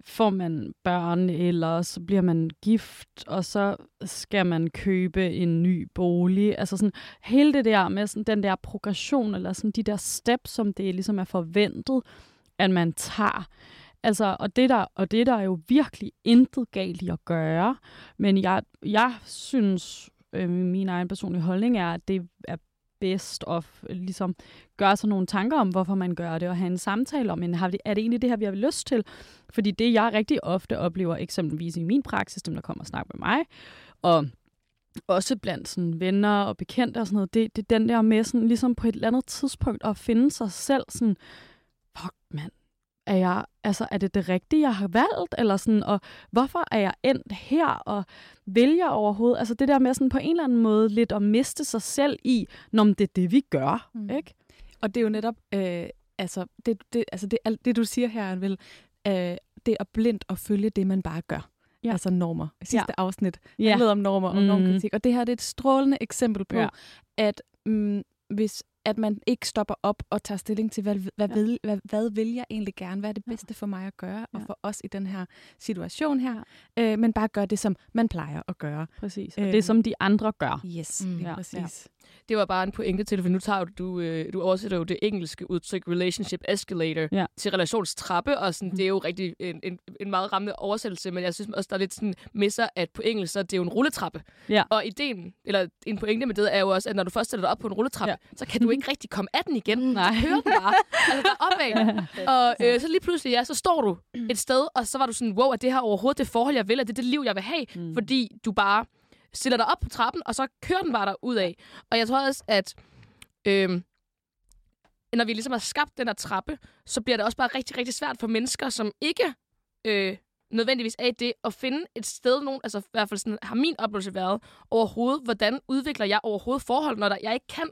får man børn, eller så bliver man gift, og så skal man købe en ny bolig. Altså sådan hele det der med sådan den der progression, eller sådan de der steps, som det ligesom er forventet, at man tager. Altså, og det, der, og det der er jo virkelig intet galt i at gøre, men jeg, jeg synes, øh, min egen personlige holdning er, at det er bedst, og ligesom gøre sig nogle tanker om, hvorfor man gør det, og have en samtale om, men er det egentlig det her, vi har lyst til? Fordi det, jeg rigtig ofte oplever, eksempelvis i min praksis, dem der kommer og snakker med mig, og også blandt sådan venner og bekendte og sådan noget, det, det er den der med sådan, ligesom på et eller andet tidspunkt at finde sig selv sådan, fuck mand, er, jeg, altså, er det det rigtige, jeg har valgt? Eller sådan, og hvorfor er jeg endt her? Og vil jeg overhovedet? Altså det der med sådan på en eller anden måde lidt at miste sig selv i, når det er det, vi gør. Mm. Ikke? Og det er jo netop, øh, altså, det, det, altså det, det, du siger her, vel, øh, det er blindt at følge det, man bare gør. Ja. Altså normer. Sidste ja. afsnit ja. handlede om normer og mm. normkritik. Og det her det er et strålende eksempel på, ja. at mm, hvis at man ikke stopper op og tager stilling til, hvad, hvad, ja. vil, hvad, hvad vil jeg egentlig gerne? Hvad er det bedste for mig at gøre, ja. og for os i den her situation her? Ja. Øh, men bare gør det, som man plejer at gøre. Præcis. Og øh, det, som de andre gør. Yes, mm, ja. præcis. Ja. Det var bare en pointe til det, for nu tager du, øh, du oversætter jo det engelske udtryk relationship escalator ja. til relationstrappe, og sådan, mm. det er jo rigtig en, en, en meget rammende oversættelse, men jeg synes også, der er lidt sådan misser, at på engelsk, så er det jo en rulletrappe. Ja. Og ideen, eller en pointe med det, er jo også, at når du først sætter dig op på en rulletrappe, ja. så kan du ikke rigtig komme af den igen. Nej. Så hører den bare. altså der opad. og øh, så lige pludselig, ja, så står du et sted, og så var du sådan, wow, er det her overhovedet det forhold, jeg vil? Er det det liv, jeg vil have? Mm. Fordi du bare stiller dig op på trappen, og så kører den bare der ud af. Og jeg tror også, at øh, når vi ligesom har skabt den her trappe, så bliver det også bare rigtig, rigtig svært for mennesker, som ikke øh, nødvendigvis er i det, at finde et sted, nogen, altså i hvert fald sådan, har min oplevelse været overhovedet, hvordan udvikler jeg overhovedet forhold, når der, jeg ikke kan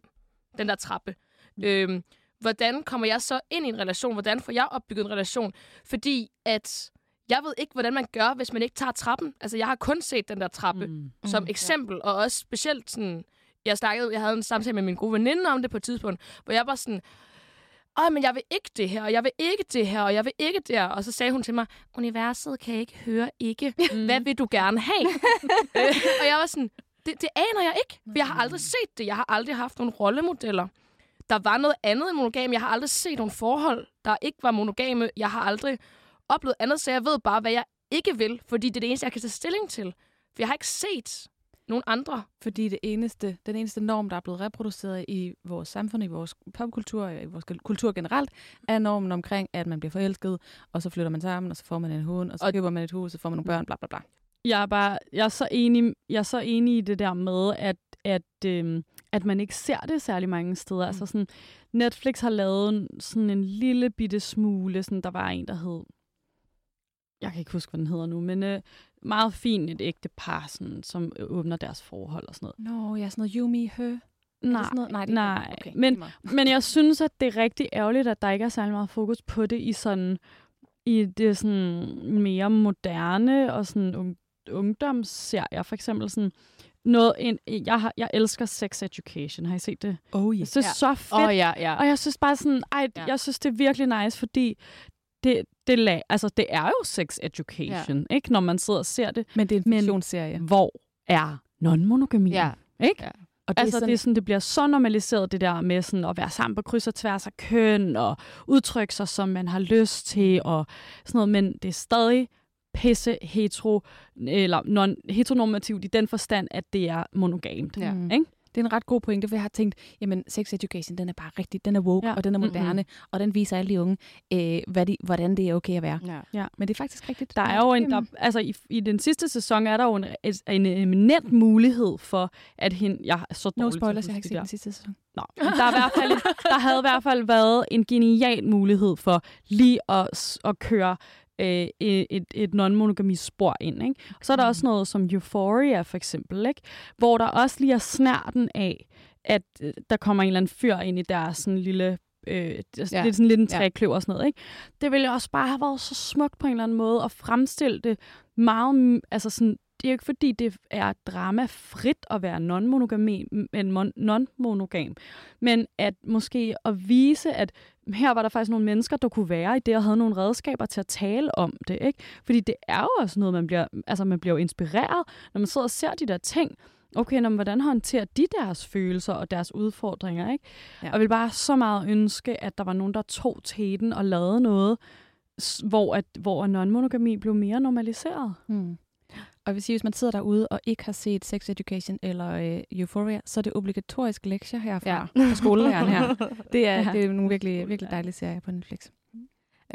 den der trappe. Mm. Øh, hvordan kommer jeg så ind i en relation? Hvordan får jeg opbygget en relation? Fordi at jeg ved ikke, hvordan man gør, hvis man ikke tager trappen. Altså, jeg har kun set den der trappe mm. som mm, eksempel, ja. og også specielt sådan... Jeg snakkede, jeg havde en samtale med min gode veninde om det på et tidspunkt, hvor jeg var sådan, åh, men jeg vil ikke det her, og jeg vil ikke det her, og jeg vil ikke det her. Og så sagde hun til mig, universet kan ikke høre ikke. Mm. Hvad vil du gerne have? øh, og jeg var sådan, det, det aner jeg ikke, for jeg har aldrig set det. Jeg har aldrig haft nogle rollemodeller. Der var noget andet end monogam. Jeg har aldrig set nogle forhold, der ikke var monogame. Jeg har aldrig oplevet andet, så jeg ved bare, hvad jeg ikke vil, fordi det er det eneste, jeg kan tage stilling til. For jeg har ikke set nogen andre. Fordi det eneste, den eneste norm, der er blevet reproduceret i vores samfund, i vores popkultur, i vores kultur generelt, er normen omkring, at man bliver forelsket, og så flytter man sammen, og så får man en hund, og så og køber man et hus, og så får man nogle børn, bla bla bla. Jeg er bare, jeg er så enig, jeg er så enig i det der med, at, at, øhm, at man ikke ser det særlig mange steder. Mm. Altså sådan, Netflix har lavet sådan en lille bitte smule, sådan, der var en, der hed jeg kan ikke huske, hvad den hedder nu, men øh, meget fint et ægte par, sådan, som åbner deres forhold og sådan noget. Nå, ja, sådan noget Yumi Hø. Nej, noget? nej, det nej. Okay, men, men jeg synes, at det er rigtig ærgerligt, at der ikke er særlig meget fokus på det i sådan i det sådan mere moderne og sådan ungdomsserier, for eksempel sådan noget, en, jeg, har, jeg elsker sex education. Har I set det? Oh. Jeg synes, ja. så fedt. Oh, ja, ja. Og jeg synes bare sådan, ej, ja. jeg synes, det er virkelig nice, fordi det, det, la- altså, det er jo sex education, ja. ikke, når man sidder og ser det. Men det er en fiktionsserie. Hvor er non-monogami? Ja. Ikke? Ja. Og det altså, er sådan... det, er sådan, det bliver så normaliseret, det der med sådan, at være sammen på kryds og tværs af køn, og udtrykke sig, som man har lyst til, og sådan noget. Men det er stadig pisse hetero, eller non heteronormativt i den forstand, at det er monogamt. Ja. Ikke? Det er en ret god pointe, for jeg har tænkt, jamen sex education, den er bare rigtig, den er woke, ja. og den er moderne, mm-hmm. og den viser alle de unge, øh, hvad de, hvordan det er okay at være. Ja. ja. Men det er faktisk rigtigt. Der er jo en, der, altså i, i den sidste sæson er der jo en, en eminent mulighed for, at hende, jeg er så dårlig No spoilers, jeg har ikke set den sidste sæson. Nå, der, er i hvert fald, der havde i hvert fald været en genial mulighed for lige at, at køre øh, et, et non-monogami spor ind. Ikke? Og så er der også noget som Euphoria for eksempel, ikke? hvor der også lige er snærten af, at øh, der kommer en eller anden fyr ind i deres sådan lille øh, det, Ja. det er sådan lidt en Ja. trækløver og sådan noget, ikke? Det ville også bare have været så smukt på en eller anden måde at fremstille det meget, mm, altså sådan, det er jo ikke fordi, det er drama frit at være non-monogami, men non-monogam, men at måske at vise, at her var der faktisk nogle mennesker, der kunne være i det, og havde nogle redskaber til at tale om det, ikke? Fordi det er jo også noget, man bliver, altså man bliver jo inspireret, når man sidder og ser de der ting. Okay, når, hvordan håndterer de deres følelser og deres udfordringer, ikke? Ja. Og jeg vil bare så meget ønske, at der var nogen, der tog teten og lavede noget, hvor, at, hvor non-monogami blev mere normaliseret. Hmm. Og vil sige, hvis man sidder derude og ikke har set Sex Education eller øh, Euphoria, så er det obligatorisk lektier herfra ja. fra skolelæreren her. Det er, Ja. det er nogle virkelig, virkelig dejlige serier på Netflix.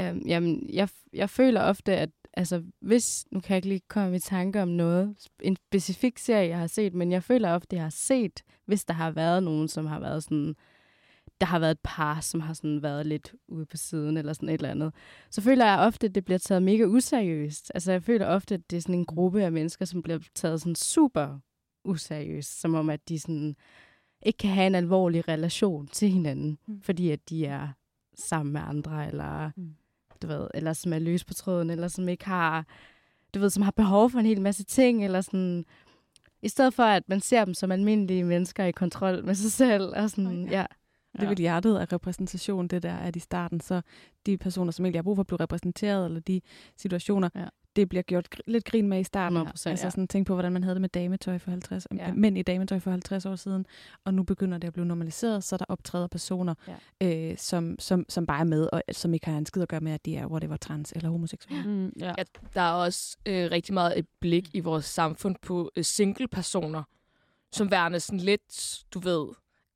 Øhm, jamen, jeg, jeg føler ofte, at altså, hvis, nu kan jeg ikke lige komme i tanke om noget, en specifik serie, jeg har set, men jeg føler ofte, at jeg har set, hvis der har været nogen, som har været sådan, der har været et par, som har sådan været lidt ude på siden, eller sådan et eller andet, så føler jeg ofte, at det bliver taget mega useriøst. Altså, jeg føler ofte, at det er sådan en gruppe af mennesker, som bliver taget sådan super useriøst, som om, at de sådan ikke kan have en alvorlig relation til hinanden, Mm. fordi at de er sammen med andre, eller Mm. du ved, eller som er løs på tråden, eller som ikke har, du ved, som har behov for en hel masse ting, eller sådan, i stedet for, at man ser dem som almindelige mennesker i kontrol med sig selv, og sådan, Okay. ja. Det er vel hjertet af repræsentation, det der er i starten. Så de personer, som egentlig har brug for at blive repræsenteret, eller de situationer, Ja. det bliver gjort gr- lidt grin med i starten. 100%, altså ja. sådan, tænk på, hvordan man havde det med dametøj for 50, Ja. ja. mænd i dametøj for 50 år siden, og nu begynder det at blive normaliseret, så der optræder personer, ja. øh, som, som, som bare er med, og som ikke har en skid at gøre med, at de er whatever trans eller homoseksuelle. Mm, ja. at der er også øh, rigtig meget et blik i vores samfund på øh, single-personer, som værende sådan lidt, du ved,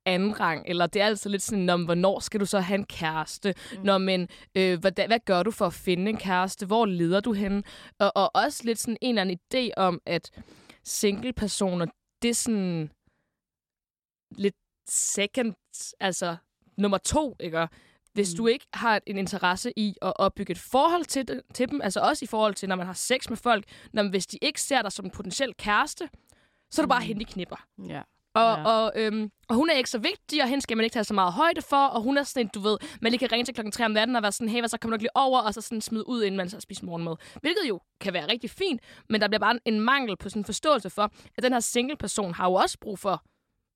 anden rang, eller det er altså lidt sådan, om, hvornår skal du så have en kæreste? Mm. Når, men, øh, hvad, hvad gør du for at finde en kæreste? Hvor leder du hen? Og, og også lidt sådan en eller anden idé om, at single-personer, det er sådan lidt second, altså nummer to, ikke? Hvis Mm. du ikke har en interesse i at opbygge et forhold til, det, til dem, altså også i forhold til, når man har sex med folk, når, hvis de ikke ser dig som en potentiel kæreste, så er du bare Mm. hende, de knipper. ja. Og, Ja. og, øhm, og hun er ikke så vigtig, og hende skal man ikke tage så meget højde for, og hun er sådan en, du ved, man lige kan ringe til klokken 3 om natten og være sådan, hey, hvad så kommer du lige over, og så sådan smide ud, inden man så spist morgenmad. Hvilket jo kan være rigtig fint, men der bliver bare en mangel på sådan en forståelse for, at den her single person har jo også brug for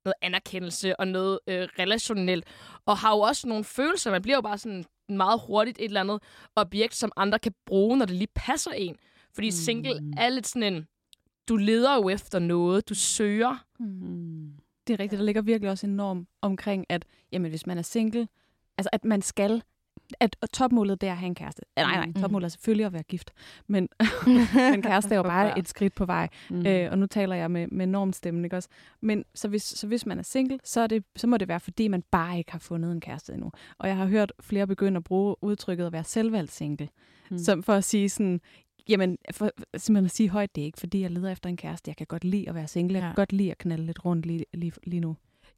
noget anerkendelse og noget øh, relationelt, og har jo også nogle følelser. Man bliver jo bare sådan meget hurtigt et eller andet objekt, som andre kan bruge, når det lige passer en. Fordi single Mm. er lidt sådan en, du leder jo efter noget, du søger, Mm. Det er rigtigt. Der ligger virkelig også en norm omkring, at jamen, hvis man er single, altså at man skal, at topmålet det er at have en kæreste. Nej, nej, Mm. topmålet er selvfølgelig at være gift. Men, men kæreste er jo bare et skridt på vej. Mm. Øh, og nu taler jeg med, med normstemmen, ikke også? Men så hvis, så hvis man er single, så, er det, så må det være, fordi man bare ikke har fundet en kæreste endnu. Og jeg har hørt flere begynde at bruge udtrykket at være selvvalgt single. Mm. Som for at sige sådan, jamen, for, simpelthen at sige højt, det er ikke fordi, jeg leder efter en kæreste. Jeg kan godt lide at være single. Jeg Ja. kan godt lide at knalde lidt rundt lige, lige, lige nu.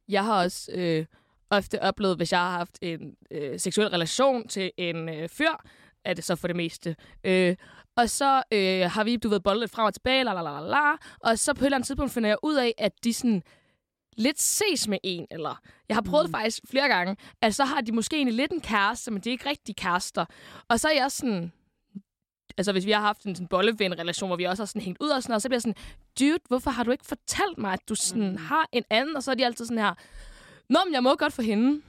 Jeg har også øh, ofte oplevet, hvis jeg har haft en øh, seksuel relation til en øh, fyr, er det så for det meste. Øh, og så øh, har vi, du ved, boldet lidt frem og tilbage, la, la, la, la, og så på et eller andet tidspunkt finder jeg ud af, at de sådan lidt ses med en, eller jeg har prøvet mm. det faktisk flere gange, at så har de måske egentlig lidt en kæreste, men det er ikke rigtig kærester. Og så er jeg sådan, altså hvis vi har haft en sådan bolleven-relation, hvor vi også har sådan hængt ud og sådan noget, så bliver jeg sådan, dude, hvorfor har du ikke fortalt mig, at du sådan Mm. har en anden? Og så er de altid sådan her, Nå, men jeg må godt for hende.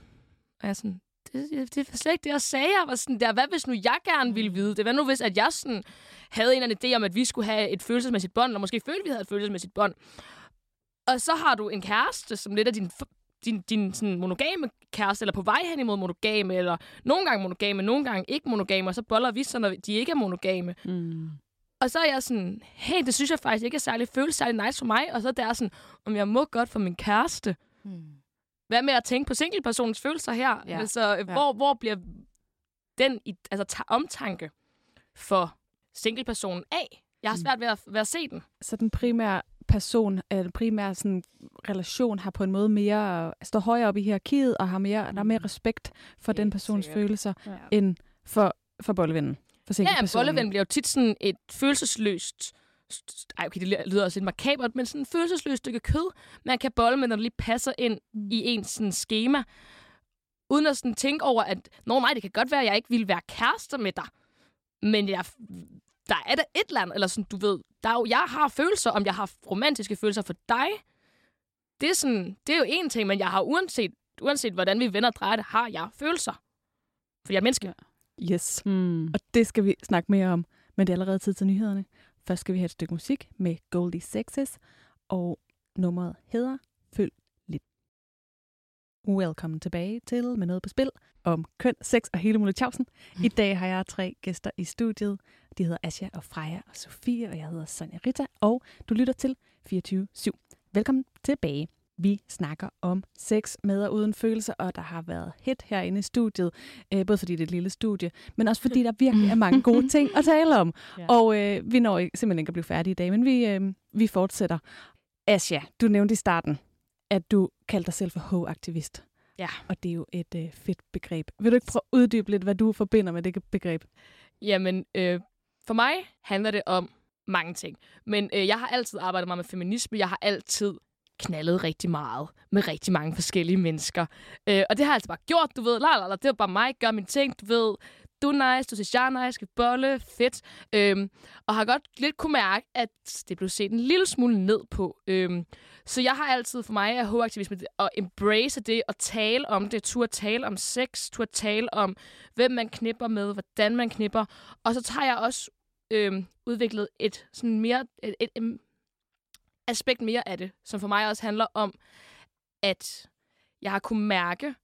Og jeg er sådan, det, det er slet ikke det, jeg sagde. Jeg var sådan der, hvad hvis nu jeg gerne ville vide det? Hvad nu hvis, at jeg sådan havde en eller anden idé om, at vi skulle have et følelsesmæssigt bånd, eller måske følte, at vi havde et følelsesmæssigt bånd. Og så har du en kæreste, som lidt af din, din, din sådan monogame kæreste, eller på vej hen imod monogame, eller nogle gange monogame, nogle gange ikke monogame, og så boller vi så, når de ikke er monogame. Mm. Og så er jeg sådan, hey, det synes jeg faktisk ikke er særlig, føles særlig nice for mig. Og så er det sådan, om jeg må godt for min kæreste. Hmm. Hvad med at tænke på singlepersonens følelser her? Ja. Altså, Ja. hvor, hvor bliver den altså, ta- omtanke for singlepersonen af? Jeg har Mm. svært ved at, ved at se den. Så den primære person, eller den primære sådan, relation har på en måde mere, står højere op i hierarkiet, og har mere, der er mere respekt for den Helt persons sikkert. følelser, Ja. end for, for bollevennen. For Ja, ja bolleven bliver jo tit sådan et følelsesløst ej, okay, det lyder også lidt makabert, men sådan et følelsesløst stykke kød, man kan bolle med, når det lige passer ind Mm. i ens sådan, schema. uden at sådan tænke over, at Nå, nej, det kan godt være, at jeg ikke ville være kærester med dig. Men jeg, der er der et eller andet, eller sådan, du ved, der er jo, jeg har følelser, om jeg har romantiske følelser for dig. Det er, sådan, det er jo en ting, men jeg har uanset, uanset hvordan vi venner og drejer det, har jeg følelser. For jeg er menneske. Yes. Mm. Og det skal vi snakke mere om, men det er allerede tid til nyhederne. Først skal vi have et stykke musik med Goldie Sexes, og nummeret hedder Følg. Velkommen tilbage til Med noget på spil om køn, sex og hele muligheden. I dag har jeg tre gæster i studiet. De hedder Asja og Freja og Sofie, og jeg hedder Sonja Rita, og du lytter til 24-7. Velkommen tilbage. Vi snakker om sex med og uden følelser, og der har været hit herinde i studiet, øh, både fordi det er et lille studie, men også fordi der virkelig er mange gode ting at tale om. Ja. Og øh, vi når simpelthen ikke at blive færdige i dag, men vi, øh, vi fortsætter. Asja, du nævnte i starten, at du kaldte dig selv for ho-aktivist. Ja. Og det er jo et øh, fedt begreb. Vil du ikke prøve at uddybe lidt, hvad du forbinder med det begreb? Jamen, øh, for mig handler det om mange ting. Men øh, jeg har altid arbejdet meget med feminisme. Jeg har altid knaldet rigtig meget med rigtig mange forskellige mennesker. Øh, og det har jeg altså bare gjort, du ved. La, la, la, det er bare mig, gør min ting, du ved. Du er nice, du synes, jeg er nice, skal bolle, fedt. Øhm, og har godt lidt kunne mærke, at det blev set en lille smule ned på. Øhm, så jeg har altid for mig af have aktivisme at embrace det, og tale om det, tur at tale om sex, tur at tale om, hvem man knipper med, hvordan man knipper. Og så tager jeg også øhm, udviklet et sådan mere et, et, et aspekt mere af det, som for mig også handler om, at jeg har kunne mærke,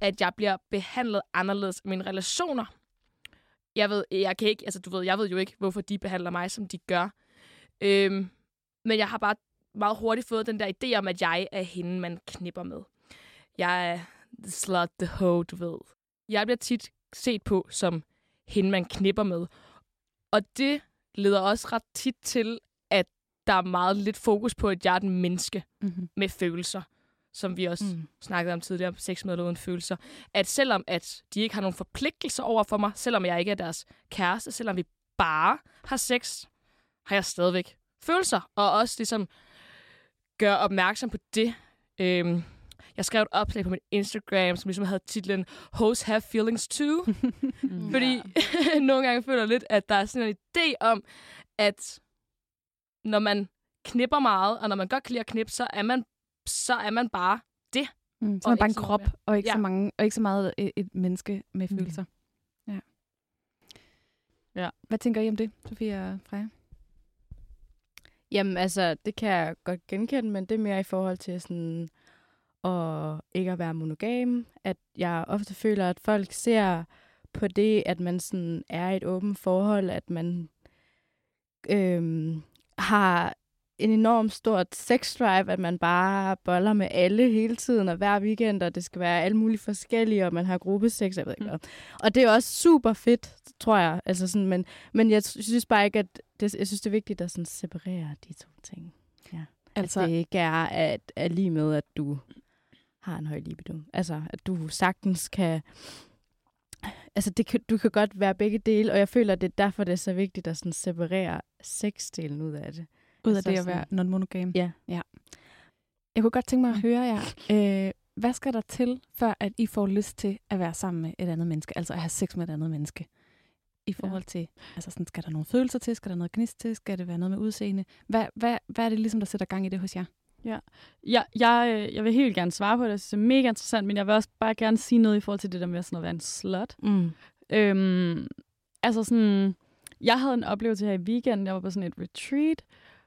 at jeg bliver behandlet anderledes i mine relationer. Jeg ved, jeg kan ikke, altså du ved, jeg ved jo ikke, hvorfor de behandler mig, som de gør. Øhm, men jeg har bare meget hurtigt fået den der idé om, at jeg er hende, man knipper med. Jeg er the slut, the hoe, du ved. Jeg bliver tit set på som hende, man knipper med. Og det leder også ret tit til, at der er meget lidt fokus på, at jeg er den menneske Mm-hmm. med følelser, som vi også Mm. snakkede om tidligere, om sex med eller uden følelser. At selvom at de ikke har nogen forpligtelser over for mig, selvom jeg ikke er deres kæreste, selvom vi bare har sex, har jeg stadigvæk følelser. Og også ligesom gør opmærksom på det. Øhm, jeg skrev et opslag på min Instagram, som ligesom havde titlen Hoes Have Feelings Too. Mm. Fordi nogle gange føler jeg lidt, at der er sådan en idé om, at når man knipper meget, og når man godt kan lide at knippe, så er man, så er man bare Mm. Så Og er man bare en krop, og ikke, ja. så mange, og ikke så meget et, et menneske med Mm. følelser. Ja. Ja. Hvad tænker I om det, Sofie og Freja? Jamen, altså, det kan jeg godt genkende, men det er mere i forhold til sådan at ikke at være monogam. At jeg ofte føler, at folk ser på det, at man sådan er i et åbent forhold, at man øhm, har en enorm stort sex drive, at man bare boller med alle hele tiden og hver weekend, og det skal være alle mulige forskellige, og man har gruppesex, jeg ved ikke Mm. Og det er også super fedt, tror jeg. Altså sådan, men, men jeg synes bare ikke, at det, jeg synes, det er vigtigt at sådan separere de to ting. Ja. Altså, at det ikke er, at, er lige med, at du har en høj libido. Altså, at du sagtens kan... Altså, det kan, du kan godt være begge dele, og jeg føler, at det er derfor, det er så vigtigt at sådan separere sexdelen ud af det. Ud af det at være non-monogam? Ja. ja. Jeg kunne godt tænke mig at høre jer. Øh, hvad skal der til, før at I får lyst til at være sammen med et andet menneske? Altså at have sex med et andet menneske? I forhold til, altså sådan, skal der nogle følelser til? Skal der noget gnist til? Skal det være noget med udseende? Hvad, hvad, hvad er det ligesom, der sætter gang i det hos jer? Jeg, jeg, øh, jeg vil helt gerne svare på det. Jeg synes, det er mega interessant, men jeg vil også bare gerne sige noget i forhold til det der med sådan at være en slut. Mm. Øhm, altså sådan, jeg havde en oplevelse her i weekenden, jeg var på sådan et retreat,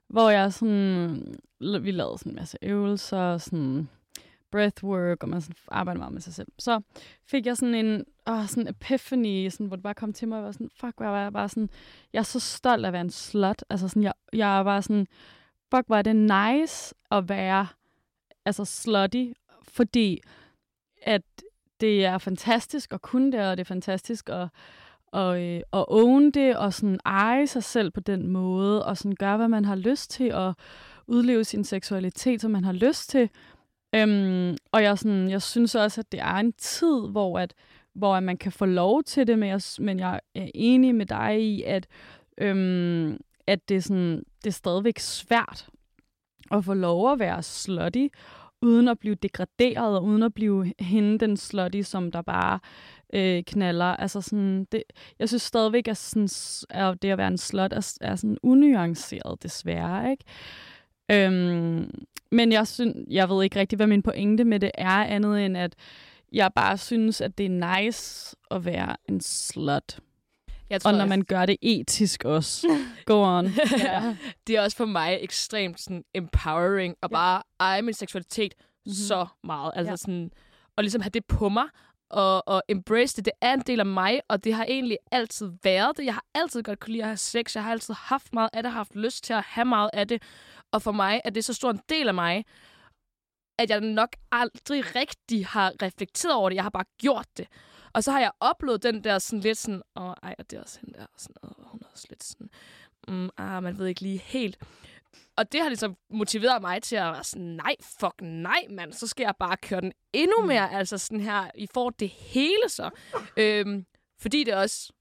hvor jeg sådan, vi lavede sådan en masse øvelser, sådan breathwork, og man sådan arbejder meget med sig selv. Så fik jeg sådan en åh, sådan epiphany, sådan, hvor det bare kom til mig, og var sådan, fuck, hvor var jeg bare sådan, jeg er så stolt af at være en slut. Altså sådan, jeg, jeg var sådan, fuck, hvor er det nice at være altså slutty, fordi at det er fantastisk at kunne det, og det er fantastisk at, og, øh, og own det, og sådan eje sig selv på den måde, og sådan gøre, hvad man har lyst til, og udleve sin seksualitet, som man har lyst til. Øhm, og jeg, sådan, jeg synes også, at det er en tid, hvor, at, hvor at man kan få lov til det, men jeg, men jeg er enig med dig i, at, øhm, at det, er sådan, det er stadigvæk svært at få lov at være slutty, uden at blive degraderet, og uden at blive hende den slutty, som der bare øh, knaller. Altså sådan, det, jeg synes stadigvæk, at, sådan, at det at være en slut er, er sådan unuanceret, desværre. Ikke? Øhm, men jeg, synes, jeg ved ikke rigtig, hvad min pointe med det er, andet end at jeg bare synes, at det er nice at være en slut. Jeg tror, og når man gør det etisk også. Go on. ja. Det er også for mig ekstremt sådan, empowering at ja. bare eje min seksualitet mm-hmm. så meget. Altså ja. sådan, og ligesom have det på mig, og, og embrace det. Det er en del af mig, og det har egentlig altid været det. Jeg har altid godt kunne lide at have sex. Jeg har altid haft meget af det, har haft lyst til at have meget af det. Og for mig er det så stor en del af mig, at jeg nok aldrig rigtig har reflekteret over det. Jeg har bare gjort det. Og så har jeg oplevet den der sådan lidt sådan, åh, ej, og det er også hende der, sådan, åh, hun er også lidt sådan, mm, ah, man ved ikke lige helt. Og det har ligesom motiveret mig til at være sådan, nej, fuck nej, mand, så skal jeg bare køre den endnu mm. mere, mm. altså sådan her, I får det hele så. Øhm, fordi det også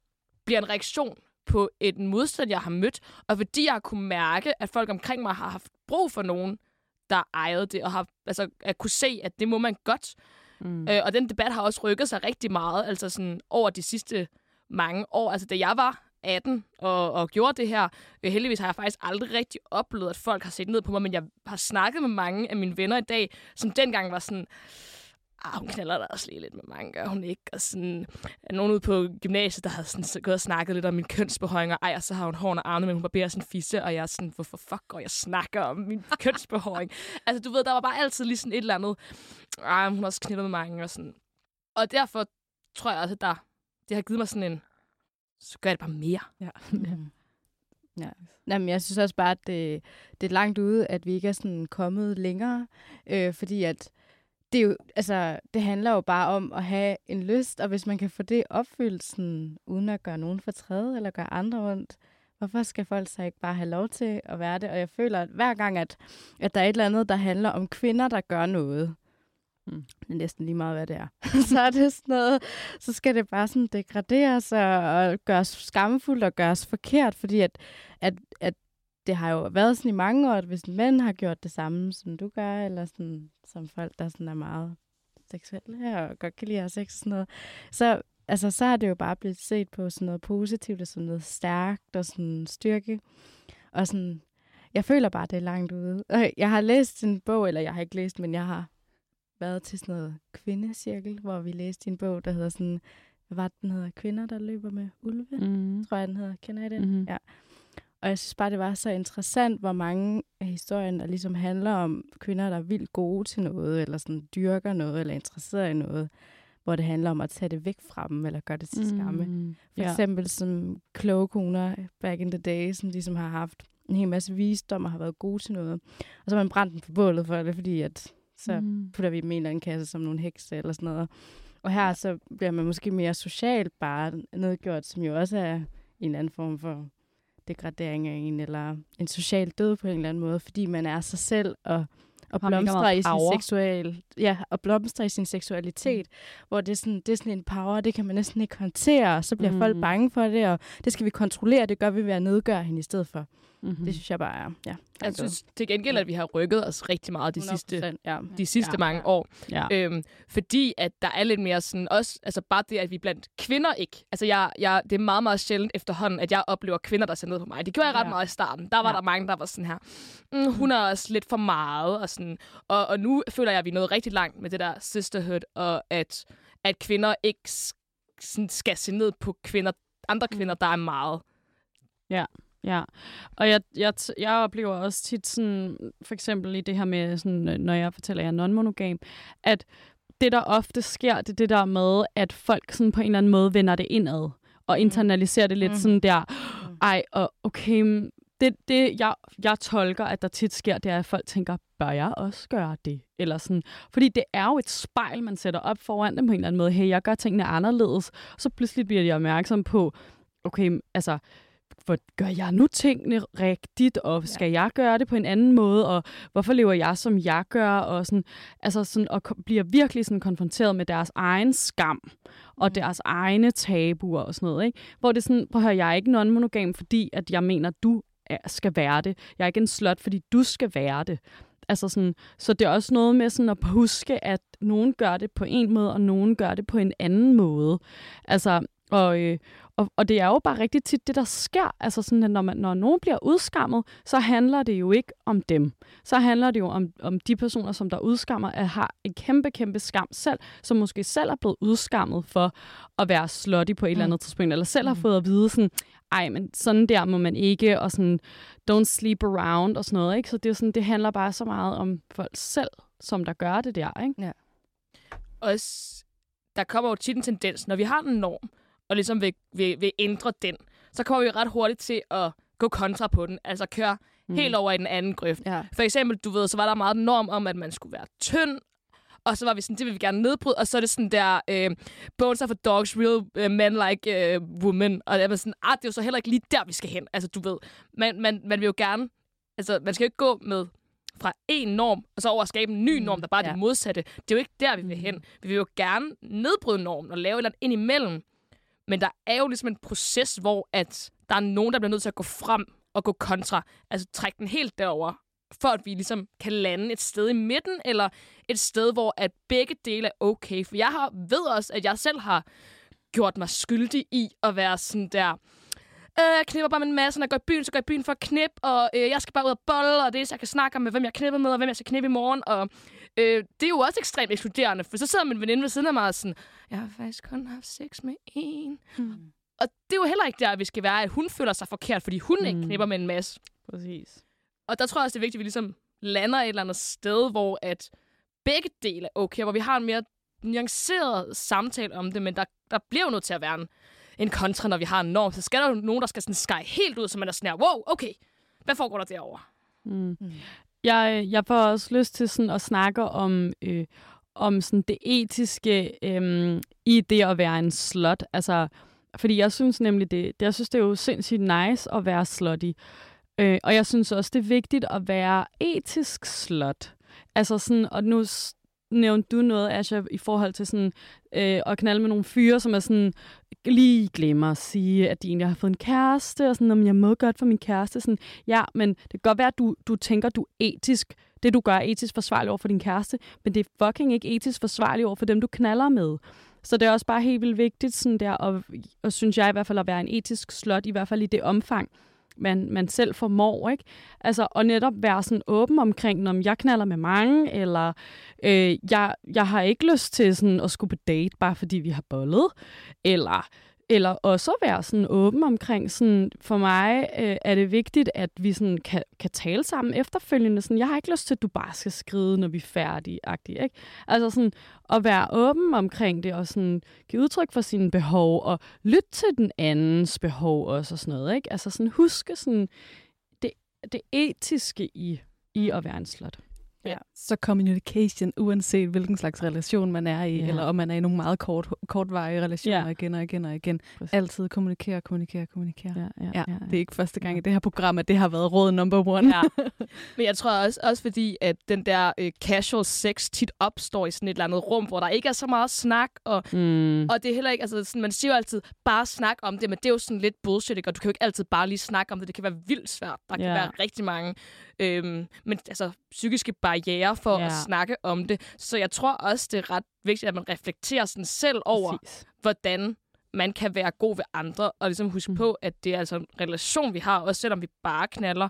bliver en reaktion på et modstand, jeg har mødt, og fordi jeg har kunne mærke, at folk omkring mig har haft brug for nogen, der ejede det, og har altså, at kunne se, at det må man godt. Mm. Øh, og den debat har også rykket sig rigtig meget, altså sådan over de sidste mange år. Altså da jeg var 18 og, og gjorde det her, øh, heldigvis har jeg faktisk aldrig rigtig oplevet, at folk har set ned på mig, men jeg har snakket med mange af mine venner i dag, som dengang var sådan, ah, hun knaller der også lige lidt med mange, gør hun ikke? Og sådan, nogen ude på gymnasiet, der havde sådan, gået og snakket lidt om min kønsbehøjning, og ej, og så har hun hårene og armene, men hun barberer sin fisse, og jeg er sådan, hvorfor fuck går jeg snakker om min kønsbehøjning? altså, du ved, der var bare altid lige sådan et eller andet, ah, hun har også knællet med mange, og sådan. Og derfor tror jeg også, at der, det har givet mig sådan en, så gør jeg det bare mere. Ja. Mm. Ja. Jamen, jeg synes også bare, at det, det er langt ude, at vi ikke er sådan kommet længere, øh, fordi at det, jo, altså, det handler jo bare om at have en lyst, og hvis man kan få det opfyldt, sådan, uden at gøre nogen fortræd eller gøre andre ondt, hvorfor skal folk så ikke bare have lov til at være det? Og jeg føler, at hver gang, at, at der er et eller andet, der handler om kvinder, der gør noget, mm. det er næsten lige meget, hvad det er, så er det sådan noget, så skal det bare sådan degraderes og, og gøres skamfuldt og gøres forkert, fordi at, at, at det har jo været sådan i mange år, at hvis en mand har gjort det samme, som du gør, eller sådan, som folk, der sådan er meget seksuelle her, og godt kan lide at have sex og sådan noget, så, altså, så har det jo bare blevet set på sådan noget positivt, og sådan noget stærkt, og sådan styrke. Og sådan, jeg føler bare, det er langt ude. Jeg har læst en bog, eller jeg har ikke læst, men jeg har været til sådan noget kvindecirkel, hvor vi læste en bog, der hedder sådan, hvad var det, den hedder? Kvinder, der løber med ulve, mm. tror jeg, den hedder. Kender I den? Mm-hmm. Ja. Og jeg synes bare, det var så interessant, hvor mange af historien, der ligesom handler om kvinder, der er vildt gode til noget, eller sådan dyrker noget, eller interesseret i noget, hvor det handler om at tage det væk fra dem, eller gøre det til skamme. Mm, For ja. eksempel som kloge koner back in the day, som ligesom har haft en hel masse visdom og har været gode til noget. Og så har man brændt dem på bålet for det, fordi at så mm. putter vi dem i en kasse som nogle hekse eller sådan noget. Og her så bliver man måske mere socialt bare nedgjort, som jo også er en anden form for degradering af en, eller en social død på en eller anden måde, fordi man er sig selv og, og blomstrer i sin seksual, ja, og blomstrer i sin seksualitet, mm. hvor det er, sådan, det er sådan en power, det kan man næsten ikke håndtere, og så bliver mm. folk bange for det, og det skal vi kontrollere, det gør vi ved at nedgøre hende i stedet for. Mm-hmm. Det synes jeg bare er, ja. Jeg synes til gengæld, at vi har rykket os rigtig meget de sidste, ja. de sidste ja. mange år. Ja. Øhm, fordi at der er lidt mere sådan, også, altså bare det, at vi blandt kvinder ikke, altså jeg, jeg, det er meget, meget sjældent efterhånden, at jeg oplever kvinder, der ser ned på mig. Det gjorde jeg ret ja. meget i starten. Der var ja. der mange, der var sådan her, mm, hun er også lidt for meget, og sådan. Og, og nu føler jeg, at vi er nået rigtig langt med det der sisterhood, og at, at kvinder ikke sådan, skal se ned på kvinder, andre kvinder, der er meget. Ja. Ja, og jeg, jeg, jeg oplever også tit sådan, for eksempel i det her med, sådan, når jeg fortæller jer non-monogam, at det, der ofte sker, det er det der med, at folk sådan på en eller anden måde vender det indad, og mm. internaliserer det lidt mm. sådan der, mm. ej, og okay, det, det jeg, jeg tolker, at der tit sker, det er, at folk tænker, bør jeg også gøre det? Eller sådan. Fordi det er jo et spejl, man sætter op foran dem på en eller anden måde. Hey, jeg gør tingene anderledes. Så pludselig bliver de opmærksom på, okay, altså, hvor gør jeg nu tingene rigtigt, og skal ja. jeg gøre det på en anden måde, og hvorfor lever jeg, som jeg gør, og, sådan, altså sådan, og bliver virkelig sådan konfronteret med deres egen skam, og mm. deres egne tabuer og sådan noget. Ikke? Hvor det er sådan, prøv at høre, jeg er ikke non-monogam, fordi at jeg mener, du skal være det. Jeg er ikke en slot, fordi du skal være det. Altså sådan, så det er også noget med sådan at huske, at nogen gør det på en måde, og nogen gør det på en anden måde. Altså, og, øh, og, og det er jo bare rigtig tit det, der sker. Altså sådan, at når, man, når nogen bliver udskammet, så handler det jo ikke om dem. Så handler det jo om, om de personer, som der udskammer, at har en kæmpe, kæmpe skam selv, som måske selv er blevet udskammet for at være slutty på et mm. eller andet tidspunkt, eller selv har mm. fået at vide sådan, ej, men sådan der må man ikke, og sådan, don't sleep around og sådan noget, ikke? Så det, er sådan, det handler bare så meget om folk selv, som der gør det der, ikke? Ja. Også, der kommer jo tit en tendens, når vi har en norm, og ligesom vil, vil, vil ændre den, så kommer vi ret hurtigt til at gå kontra på den. Altså køre mm. helt over i den anden grøft. Ja. For eksempel, du ved, så var der meget norm om, at man skulle være tynd, og så var vi sådan, det vil vi gerne nedbryde, og så er det sådan der, øh, bones are for dogs, real uh, men like uh, women. Og jeg var sådan, ah, det er jo så heller ikke lige der, vi skal hen. Altså, du ved, man, man, man vil jo gerne, altså, man skal jo ikke gå med fra en norm, og så over at skabe en ny norm, der bare er ja. det modsatte. Det er jo ikke der, vi vil hen. Vi vil jo gerne nedbryde normen og lave et eller andet ind imellem. Men der er jo ligesom en proces, hvor at der er nogen, der bliver nødt til at gå frem og gå kontra. Altså trække den helt derover for at vi ligesom kan lande et sted i midten, eller et sted, hvor at begge dele er okay. For jeg har, ved også, at jeg selv har gjort mig skyldig i at være sådan der, øh, jeg knipper bare med en masse, når jeg går i byen, så går jeg i byen for at knip, og øh, jeg skal bare ud og bolle, og det er, så jeg kan snakke med hvem jeg knipper med, og hvem jeg skal knippe i morgen, og øh, det er jo også ekstremt ekskluderende, for så sidder min veninde ved siden af mig og sådan, jeg har faktisk kun haft sex med en. Hmm. Og det er jo heller ikke der, vi skal være, at hun føler sig forkert, fordi hun hmm. ikke knipper med en masse. Præcis. Og der tror jeg også, det er vigtigt, at vi ligesom lander et eller andet sted, hvor at begge dele er okay, hvor vi har en mere nuanceret samtale om det, men der, der bliver jo nødt til at være en, en kontra, når vi har en norm. Så skal der jo nogen, der skal sådan skære helt ud, så man er sådan her, wow, okay, hvad foregår der derovre? Mm. Mm. Jeg, øh, jeg får også lyst til sådan at snakke om, øh, om sådan det etiske øh, i det at være en slot. Altså, fordi jeg synes nemlig, det, det, jeg synes, det er jo sindssygt nice at være slutty. Øh, og jeg synes også, det er vigtigt at være etisk slot. Altså sådan, og nu nævnte du noget, Asha, i forhold til sådan, øh, at knalde med nogle fyre, som er sådan, lige glemmer at sige, at de egentlig har fået en kæreste, og sådan, om jeg må godt for min kæreste. Sådan, ja, men det kan godt være, at du, du tænker, du etisk, det du gør er etisk forsvarligt over for din kæreste, men det er fucking ikke etisk forsvarligt over for dem, du knaller med. Så det er også bare helt vildt vigtigt, sådan der, og, og synes jeg i hvert fald at være en etisk slot, i hvert fald i det omfang, man, man selv formår, ikke? Altså, og netop være sådan åben omkring, om jeg knaller med mange, eller øh, jeg, jeg har ikke lyst til sådan at skulle på date, bare fordi vi har bollet, eller eller også være sådan åben omkring, sådan, for mig øh, er det vigtigt, at vi sådan kan, kan tale sammen efterfølgende. Sådan, jeg har ikke lyst til, at du bare skal skride, når vi er færdige. Ikke? Altså sådan, at være åben omkring det, og sådan, give udtryk for sine behov, og lytte til den andens behov også, og sådan noget. Ikke? Altså sådan, huske sådan, det, det etiske i, i at være en slot. Ja. Så communication, uanset hvilken slags relation man er i, ja. eller om man er i nogle meget kort, kortvarige relationer ja. igen og igen og igen. Præcis. Altid kommunikere, kommunikere, kommunikere. Ja, ja, ja, ja. Det er ikke første gang i det her program, at det har været råd number one. Ja. Men jeg tror også, også fordi, at den der øh, casual sex tit opstår i sådan et eller andet rum, hvor der ikke er så meget snak, og, mm. og det er heller ikke, altså sådan, man siger jo altid, bare snak om det, men det er jo sådan lidt bullshit, ikke? og du kan jo ikke altid bare lige snakke om det. Det kan være vildt svært. Der kan ja. være rigtig mange øhm, men, altså, psykiske barriere for ja. at snakke om det. Så jeg tror også, det er ret vigtigt, at man reflekterer sådan selv over, Præcis. hvordan man kan være god ved andre, og ligesom huske mm. på, at det er altså en relation, vi har, også selvom vi bare knaller.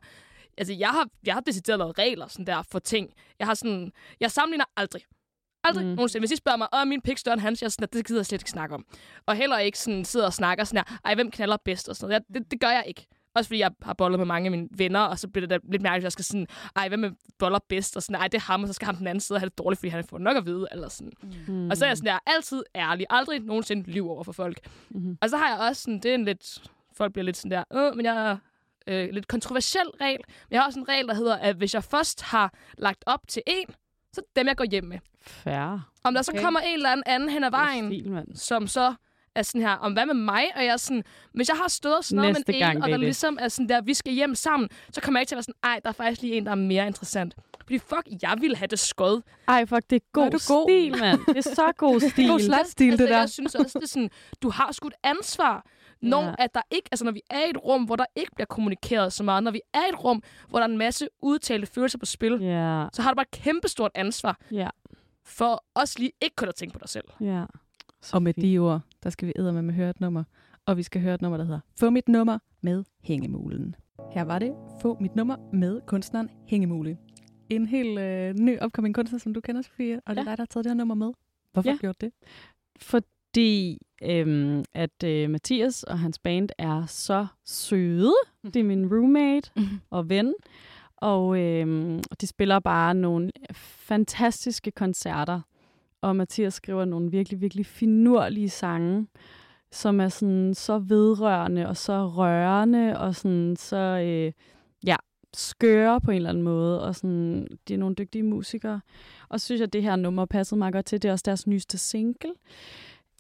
Altså, jeg har, jeg har decideret lavet regler sådan der for ting. Jeg har sådan, jeg sammenligner aldrig. Aldrig mm. nogensinde. Hvis I spørger mig, åh, min pik større end hans, jeg sådan, det gider jeg slet ikke snakke om. Og heller ikke sådan sidder og snakker sådan her, ej, hvem knaller bedst og sådan noget. Jeg, det, det gør jeg ikke. Også fordi jeg har bollet med mange af mine venner, og så bliver det da lidt mærkeligt, at jeg skal sådan, ej, hvad med boller bedst? Og sådan, ej, det er ham, og så skal ham den anden side have det dårligt, fordi han får nok at vide, eller sådan. Mm. Og så er jeg sådan der, altid ærlig, aldrig nogensinde lyv over for folk. Mm. Og så har jeg også sådan, det er en lidt, folk bliver lidt sådan der, øh, men jeg er øh, lidt kontroversiel regel. Men jeg har også en regel, der hedder, at hvis jeg først har lagt op til en, så dem, jeg går hjem med. Færre. Om der okay. så kommer en eller anden, anden hen ad vejen, stil, som så er sådan her, om hvad med mig? Og jeg er sådan, hvis jeg har stået og snået med en, gang, og der ligesom er sådan der, vi skal hjem sammen, så kommer jeg ikke til at være sådan, ej, der er faktisk lige en, der er mere interessant. Fordi fuck, jeg ville have det skød. Ej, fuck, det er god, er du god? stil, mand. Det er så god stil. god stil, altså, det der. Jeg synes også, det er sådan, du har sgu et ansvar. Når, Ja. at der ikke, altså når vi er i et rum, hvor der ikke bliver kommunikeret så meget, når vi er i et rum, hvor der er en masse udtalte følelser på spil, Ja, så har du bare et kæmpestort ansvar ja, for også lige ikke kun at tænke på dig selv. ja. Og med de ord, der skal vi æde med høre et nummer. Og vi skal høre et nummer, der hedder Få mit nummer med Hængemulen. Her var det Få mit nummer med kunstneren Hængemule. En helt øh, ny opkommende kunstner, som du kender, Sofie. Og det er Ja. dig, der har taget det her nummer med. Hvorfor Ja. gjort det? Fordi øhm, at øh, Mathias og hans band er så søde. Det er min roommate og ven. Og øhm, de spiller bare nogle fantastiske koncerter. Og Mathias skriver nogle virkelig, virkelig finurlige sange, som er sådan så vedrørende og så rørende og sådan så øh, ja, skøre på en eller anden måde. Og sådan, de er nogle dygtige musikere. Og så synes jeg, at det her nummer passede meget godt til. Det er også deres nyeste single,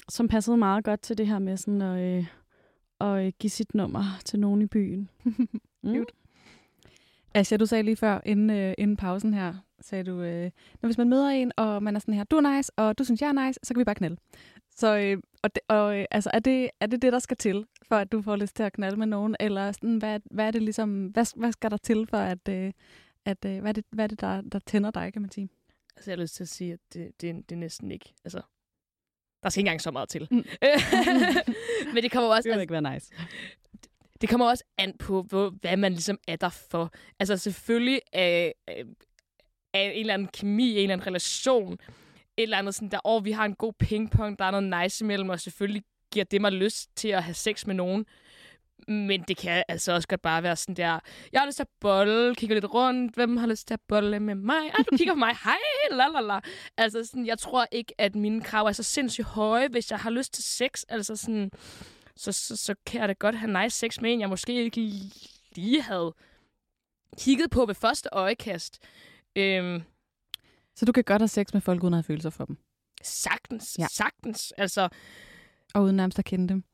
som passede meget godt til det her med sådan at, øh, at øh, give sit nummer til nogen i byen. Mm. Cute. Asja, du sagde lige før, inden, øh, inden pausen her, sagde du, øh, når hvis man møder en, og man er sådan her, du er nice, og du synes, jeg er nice, så kan vi bare knalde. Så øh, og det, og, øh, altså, er, det, er det det, der skal til, for at du får lyst til at knalde med nogen? Eller sådan, hvad, hvad er det ligesom, hvad, hvad skal der til for, at, øh, at øh, hvad er det, hvad er det der, der tænder dig, kan man sige? Altså, jeg har lyst til at sige, at det, det, det er næsten ikke... Altså, der skal ikke engang så meget til. Mm. Men det kommer også... Det vil Altså, ikke være nice. det kommer også an på, hvor, hvad man ligesom er der for. Altså selvfølgelig er, er, en eller anden kemi, en eller anden relation, et eller andet sådan der, åh, vi har en god pingpong, der er noget nice imellem, og selvfølgelig giver det mig lyst til at have sex med nogen. Men det kan altså også godt bare være sådan der, jeg har lyst til at bolle, kigger lidt rundt, hvem har lyst til at bolle med mig? Ej, du kigger på mig, hej, la la la. Altså sådan, jeg tror ikke, at mine krav er så sindssygt høje, hvis jeg har lyst til sex. Altså sådan, så, så, så kan jeg da godt have nice sex med en, jeg måske ikke lige havde kigget på ved første øjekast. Øhm, Så du kan godt have sex med folk, uden at have følelser for dem, sagtens, Ja. sagtens. Altså, og uden nærmest at kende dem.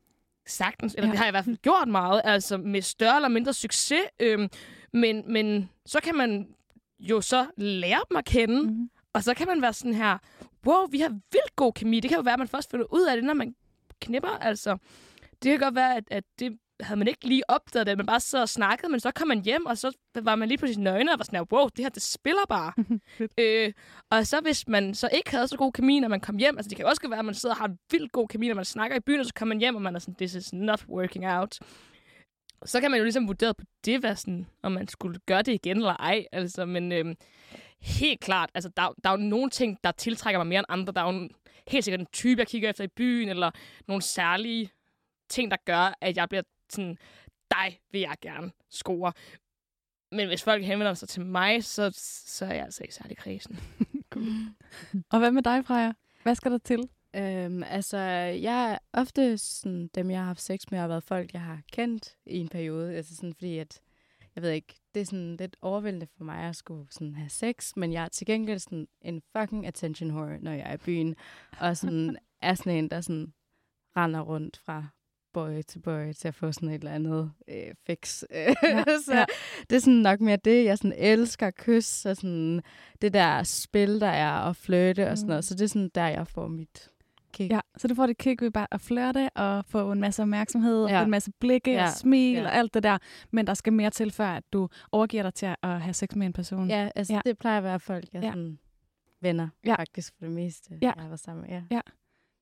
sagtens. Eller ja. det har jeg i hvert fald gjort meget, altså med større eller mindre succes. Øhm, men, men så kan man jo så lære dem at kende, Mm-hmm. og så kan man være sådan her, wow, vi har vildt god kemi. Det kan jo være, at man først finder ud af det, når man knipper. Altså, det kan godt være, at, at det havde man ikke lige opdaget, at man bare sad og snakkede, men så kom man hjem, og så var man lige pludselig nøgne og var sådan wow, det her, det spiller bare. Øh, og så hvis man så ikke havde så god kemi, når man kom hjem, altså det kan også være, at man sidder og har vildt god kemi, når man snakker i byen, og så kommer man hjem, og man er sådan, this is not working out. Så kan man jo ligesom vurdere på det, hvad sådan, om man skulle gøre det igen eller ej. Altså, men øhm, helt klart, altså, der, der er jo nogle ting, der tiltrækker mig mere end andre. Der er jo en, helt sikkert en type, jeg kigger efter i byen, eller nogle særlige ting, der gør, at jeg bliver sådan, dig vil jeg gerne score. Men hvis folk henvender sig til mig, så, så er jeg altså ikke særlig kredsen. Og hvad med dig, Freja? Hvad skal der til? Øhm, altså, jeg er ofte sådan, dem, jeg har haft sex med, har været folk, jeg har kendt i en periode. Altså sådan, fordi at, jeg ved ikke, det er sådan lidt overvældende for mig at skulle sådan have sex, men jeg er til gengæld sådan en fucking attention whore, når jeg er i byen, og sådan er sådan en, der sådan render rundt fra boy til boy til at få sådan et eller andet øh, fix. Ja, så ja. det er sådan nok mere det, jeg sådan elsker kys, og sådan det der spil, der er, og flirte og sådan noget. Mm. Så det er sådan der, jeg får mit kick. Ja, så du får det kick ved bare at flirte og få en masse opmærksomhed, og Ja. få en masse blikke Ja. og smil Ja. og alt det der. Men der skal mere til, før at du overgiver dig til at have sex med en person. Ja, altså Ja. ja. det plejer at være folk, jeg Ja. ja. sådan venner Ja. ja. faktisk for det meste, Ja. ja. jeg har været sammen med. Ja.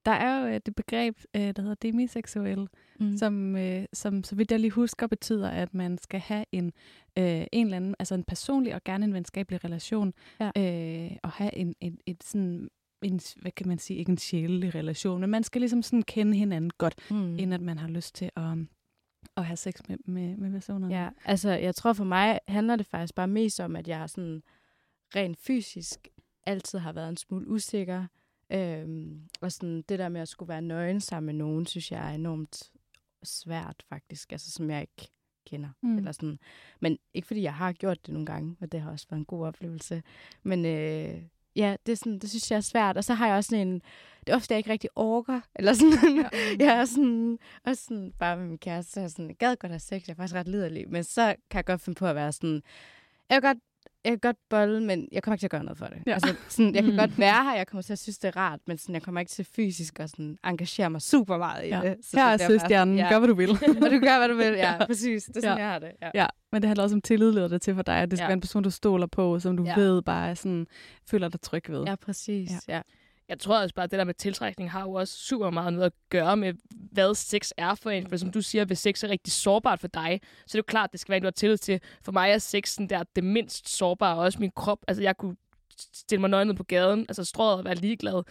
Der er jo øh, det begreb, øh, der hedder demiseksuel, Mm. som, øh, som så vidt jeg lige husker, betyder, at man skal have en, øh, en eller anden, altså en personlig og gerne en venskabelig relation, Ja. øh, og have en, en, et sådan, en, hvad kan man sige, ikke en sjælelig relation, men man skal ligesom sådan kende hinanden godt, mm. mm. inden at man har lyst til at, at have sex med, med, med personerne. Ja, altså jeg tror for mig handler det faktisk bare mest om, at jeg sådan rent fysisk altid har været en smule usikker. Øhm, og sådan det der med at skulle være nøgen sammen med nogen, synes jeg er enormt svært faktisk, altså som jeg ikke kender. Mm. Eller sådan. Men ikke fordi jeg har gjort det nogle gange, og det har også været en god oplevelse. Men øh, ja, det, er sådan, det synes jeg er svært. Og så har jeg også sådan en, det er ofte, jeg ikke rigtig orker, eller sådan, ja. jeg er sådan, også sådan, bare med min kæreste, så er sådan, jeg gad godt have sex, jeg er faktisk ret liderlig, men så kan jeg godt finde på at være sådan, jeg vil godt jeg kan godt bolle, men jeg kommer ikke til at gøre noget for det. Ja. Altså, sådan, jeg kan godt være her, jeg kommer til at synes, det er rart, men sådan, jeg kommer ikke til fysisk at sådan, engagere mig super meget i Ja. det. Så Her er søstjernen. Ja. Gør, hvad du vil. og du gør, hvad du vil. Ja, Ja. præcis. Det er sådan, Ja. jeg har det. Ja. Ja, men det handler også om tillid, leder det til for dig. At det skal Ja. være en person, du stoler på, som du Ja. ved bare sådan, føler dig tryg ved. ja, præcis. Ja. Ja. Jeg tror også bare, at det der med tiltrækning har jo også super meget noget at gøre med, hvad sex er for en. For som du siger, hvis sex er rigtig sårbart for dig, så er det jo klart, at det skal være en, du har tillid til. For mig er sexen der det mindst sårbare, og også min krop. Altså, jeg kunne stille mig nøgen ned på gaden, altså strået og være ligeglad.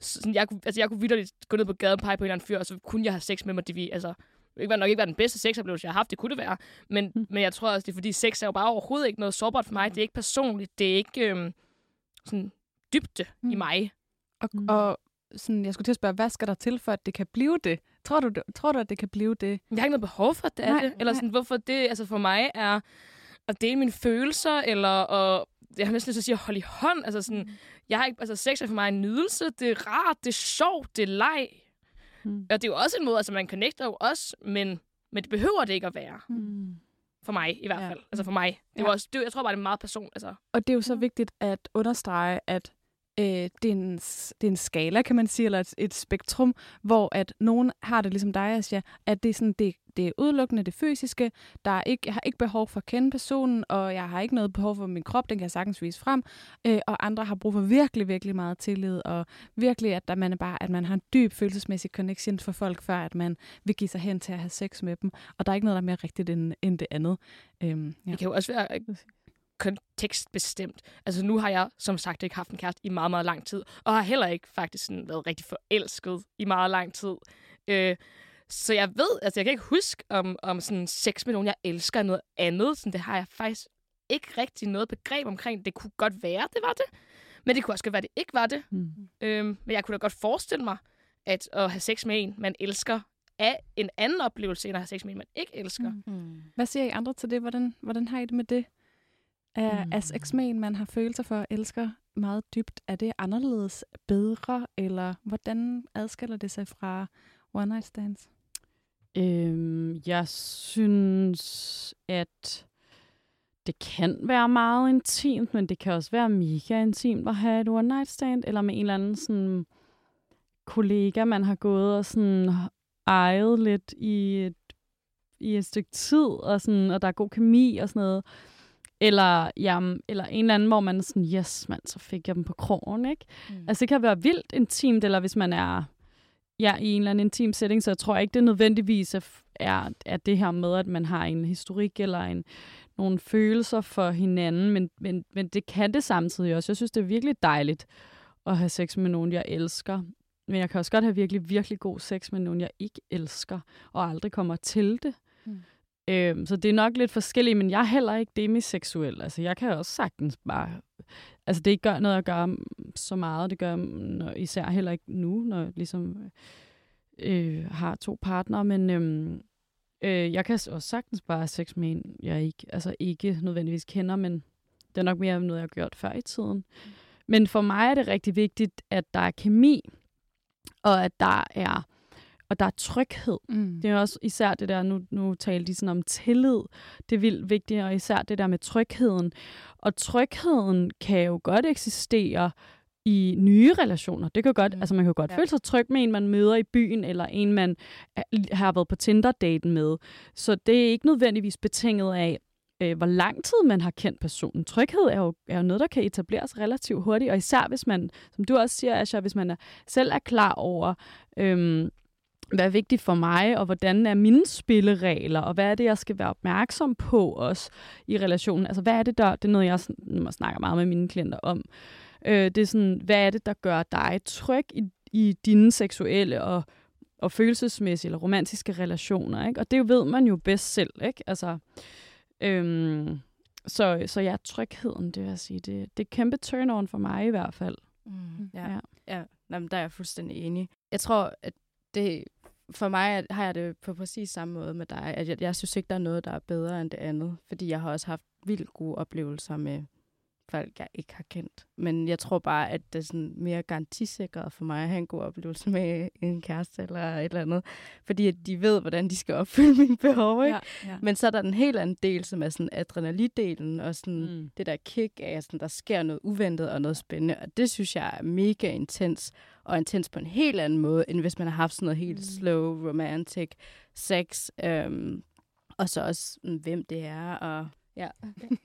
Så Sådan, jeg, kunne, altså, jeg kunne vidderligt gå ned på gaden, pege på en eller anden fyr, og så kunne jeg have sex med mig. Det vi, altså, det var nok ikke være den bedste sexoplevelse, jeg har haft. Det kunne det være. Men, Mm. men jeg tror også, det er fordi, sex er jo bare overhovedet ikke noget sårbart for mig. Det er ikke personligt. Det er ikke øhm, sådan dybde mm. i mig. Og, Mm. og sådan, jeg skulle til at spørge, hvad skal der til, for at det kan blive det? Tror du, tror du at det kan blive det? Jeg har ikke noget behov for, at det er Nej, det. Eller nej. sådan, hvorfor det altså for mig er at dele mine følelser, eller at, jeg har næsten lyst til at sige, at holde i hånd. Altså sådan, Mm. jeg har ikke, altså sex er for mig en nydelse. Det er rart, det er sjovt, det er leg. Mm. Og det er jo også en måde, altså man connecter jo også, men, men det behøver det ikke at være. Mm. For mig i hvert Ja. fald. Altså for mig. Det er Ja. jo også, det, er- jeg tror bare, det er meget personligt. Altså. Og det er jo så vigtigt at understrege, at øh, det, er en, det er en skala, kan man sige, eller et, et spektrum, hvor at nogen har det ligesom dig, Asja, at det er, sådan, det, det er udelukkende det fysiske. Der er ikke, jeg har ikke behov for at kende personen, og jeg har ikke noget behov for min krop, den kan jeg sagtens vise frem. Øh, og andre har brug for virkelig, virkelig meget tillid, og virkelig, at, der, man er bare, at man har en dyb følelsesmæssig connection for folk, før at man vil give sig hen til at have sex med dem. Og der er ikke noget, der er mere rigtigt end, end det andet. Øhm, ja. Det kan jo også være kontekstbestemt. Altså nu har jeg som sagt ikke haft en kæreste i meget, meget lang tid, og har heller ikke faktisk sådan været rigtig forelsket i meget lang tid. Øh, så jeg ved, altså jeg kan ikke huske, om, om sådan sex med nogen, jeg elsker er noget andet. Sådan, det har jeg faktisk ikke rigtig noget begreb omkring. Det kunne godt være, det var det. Men det kunne også godt være, det ikke var det. Mm. Øhm, men jeg kunne da godt forestille mig, at at have sex med en, man elsker, er en anden oplevelse, end at have sex med en, man ikke elsker. Mm. Mm. Hvad siger I andre til det? Hvordan, hvordan har I det med det? Er, Mm. mm. er sex med en, man har følelser for elsker meget dybt, er det anderledes, bedre, eller hvordan adskiller det sig fra one night stands? Øhm, jeg synes, at det kan være meget intimt, men det kan også være mega intimt at have et one night stand, eller med en eller anden sådan kollega, man har gået og sådan ejet lidt i et, i et stykke tid, og, sådan, og der er god kemi og sådan noget. Eller, jamen, eller en eller anden, hvor man er sådan, yes, mand, så fik jeg dem på krogen, ikke? Mm. Altså, det kan være vildt intimt, eller hvis man er ja, i en eller anden intim setting, så jeg tror ikke, det nødvendigvis er, er, er det her med, at man har en historik eller en, nogle følelser for hinanden, men, men, men det kan det samtidig også. Jeg synes, det er virkelig dejligt at have sex med nogen, jeg elsker. Men jeg kan også godt have virkelig, virkelig god sex med nogen, jeg ikke elsker, og aldrig kommer til det. Mm. Øhm, så det er nok lidt forskelligt, men jeg er heller ikke demiseksuel. Altså, jeg kan også sagtens bare... Altså, det ikke gør noget at gøre så meget. Det gør når, især heller ikke nu, når jeg ligesom øh, har to partnere. Men øhm, øh, jeg kan også sagtens bare have sex med en, jeg ikke, altså ikke nødvendigvis kender, men det er nok mere noget, jeg har gjort før i tiden. Men for mig er det rigtig vigtigt, at der er kemi, og at der er og der er tryghed. Mm. Det er også især det der, nu, nu taler de sådan om tillid. Det er vildt vigtigt, og især det der med trygheden. Og trygheden kan jo godt eksistere i nye relationer. Det kan godt, Mm. altså man kan godt Ja. føle sig tryg med en, man møder i byen, eller en, man har været på Tinder-daten med. Så det er ikke nødvendigvis betinget af, øh, hvor lang tid man har kendt personen. Tryghed er jo, er jo noget, der kan etableres relativt hurtigt, og især hvis man, som du også siger, Asha, hvis man er, selv er klar over, øhm, hvad er vigtigt for mig, og hvordan er mine spilleregler, og hvad er det, jeg skal være opmærksom på også i relationen. Altså, hvad er det, der, det er noget, jeg snakker meget med mine klienter om. Øh, det er sådan, hvad er det, der gør dig tryg i, i dine seksuelle og, og følelsesmæssige eller romantiske relationer, ikke? Og det ved man jo bedst selv, ikke? Altså, øhm, så, så ja, trygheden, det vil jeg sige, det, det er kæmpe turn-on for mig i hvert fald. Mm. Ja. Ja. Ja, Nå, men der er jeg fuldstændig enig. Jeg tror, at det, for mig har jeg det på præcis samme måde med dig. At jeg, jeg synes ikke, der er noget, der er bedre end det andet. Fordi jeg har også haft vildt gode oplevelser med folk, jeg ikke har kendt. Men jeg tror bare, at det er sådan mere garantisikret for mig at have en god oplevelse med en kæreste eller et eller andet. Fordi at de ved, hvordan de skal opfylde mine behov. Ikke? ja. Men så er der en helt anden del, som er sådan adrenalidelen, og sådan Mm. det der kick af, at sådan, der sker noget uventet og noget spændende. Og det synes jeg er mega intens, og intens på en helt anden måde, end hvis man har haft sådan noget helt Mm. slow, romantic sex. Øhm, og så også, mm, hvem det er, og ja.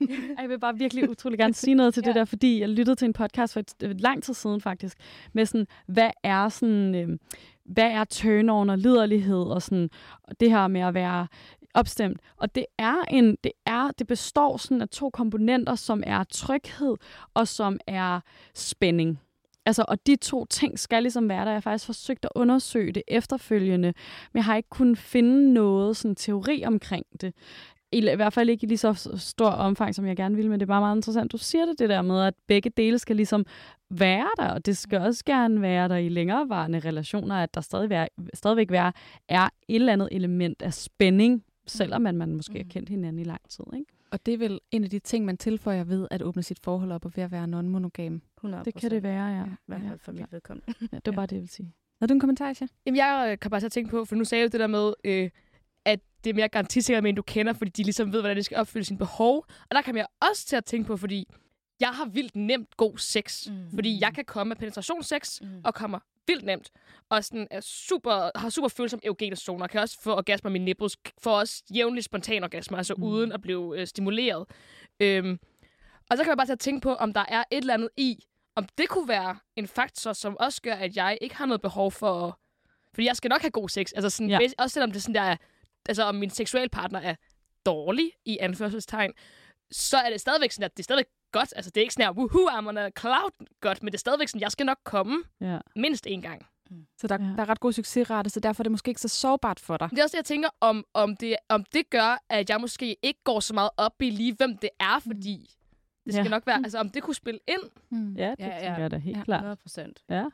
Ej, Jeg vil bare virkelig utrolig gerne sige noget til ja. det der, fordi jeg lyttede til en podcast for et, et lang tid siden faktisk, med sådan, hvad er sådan, øh, hvad er turn og liderlighed og sådan, og det her med at være opstemt. Og det er en, det er, det består sådan af to komponenter, som er tryghed og som er spænding. Altså, og de to ting skal ligesom være der. Jeg har faktisk forsøgt at undersøge det efterfølgende, men jeg har ikke kunnet finde noget sådan teori omkring det. I, I hvert fald ikke i lige så stor omfang, som jeg gerne vil, men det er bare meget interessant. Du siger det, det der med, at begge dele skal ligesom være der, og det skal også gerne være der i længerevarende relationer, at der stadig være, stadigvæk være, er et eller andet element af spænding, selvom man, man måske har Mm. kendt hinanden i lang tid. Ikke? Og det er vel en af de ting, man tilføjer ved at åbne sit forhold op og ved at være non-monogam. 100 Det kan det være, ja. I hvert ja, fald for mit vedkommende. ja det var bare det, jeg ville sige. Har du en kommentar, Aisha? Jamen, jeg øh, kan bare så tænke på, for nu sagde du det der med, øh, at det er mere garantisikkert med en, du kender, fordi de ligesom ved, hvordan de skal opfylde sine behov. Og der kommer jeg også til at tænke på, fordi jeg har vildt nemt god sex. Mm. Fordi jeg kan komme med penetrationssex, mm. og kommer vildt nemt. Og sådan er super, har super følsom eugene zoner. Kan også få orgasmer med nipples. Får også jævnligt spontan orgasmer, altså mm. uden at blive øh, stimuleret. Øhm, og så kan jeg bare til at tænke på, om der er et eller andet i, om det kunne være en faktor, som også gør, at jeg ikke har noget behov for... Fordi jeg skal nok have god sex. Altså sådan, Ja. Også selvom det sådan, der er, altså om min seksualpartner er dårlig, i anførselstegn, så er det stadigvæk sådan, at det er stadigvæk godt. Altså det er ikke sådan her, woohoo, I'm on a cloud godt, men det er stadigvæk sådan, jeg skal nok komme Ja. mindst én gang. Så der, Ja. ja. der er ret god succesrate, så derfor er det måske ikke så sårbart for dig. Det er også det, jeg tænker, om, om, det, om det gør, at jeg måske ikke går så meget op i lige, hvem det er, fordi det skal Ja. nok være, altså om det kunne spille ind. Mm. Ja, det Ja, ja, ja. tænker jeg da helt Ja. ja. klart. 100 procent. Ja.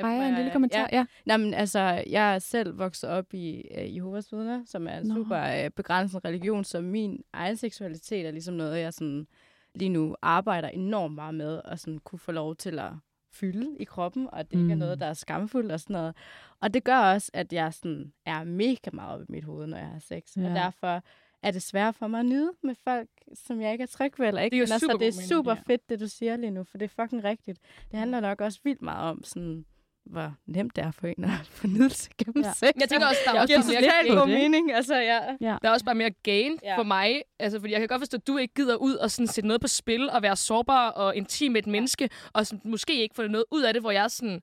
Freja, en lille kommentar. Ja. ja. Nej, men altså, jeg er selv vokset op i uh, Jehovas vidner, som er en Nå. super uh, begrænset religion, så min egen seksualitet er ligesom noget, jeg sådan lige nu arbejder enormt meget med, og sådan kunne få lov til at fylde i kroppen, og det mm. ikke er noget, der er skamfuldt og sådan noget. Og det gør også, at jeg sådan er mega meget op i mit hoved, når jeg har sex. Ja. Ja. Og derfor er det svært for mig at nyde med folk, som jeg ikke er tryg ved, eller ikke Det er jo super det er mening, super ja. fedt, det du siger lige nu, for det er fucking rigtigt. Det handler nok også vildt meget om, sådan, hvor nemt det er for en at få nydelse gennem Ja. ja. sex. Jeg tænker også, der er også bare mere det. mening. Altså, ja. Der er også bare mere gain ja. Ja. for mig. Altså, fordi jeg kan godt forstå, at du ikke gider ud og sådan sætte noget på spil og være sårbar og intim med et menneske, og sådan, måske ikke få noget ud af det, hvor jeg er sådan,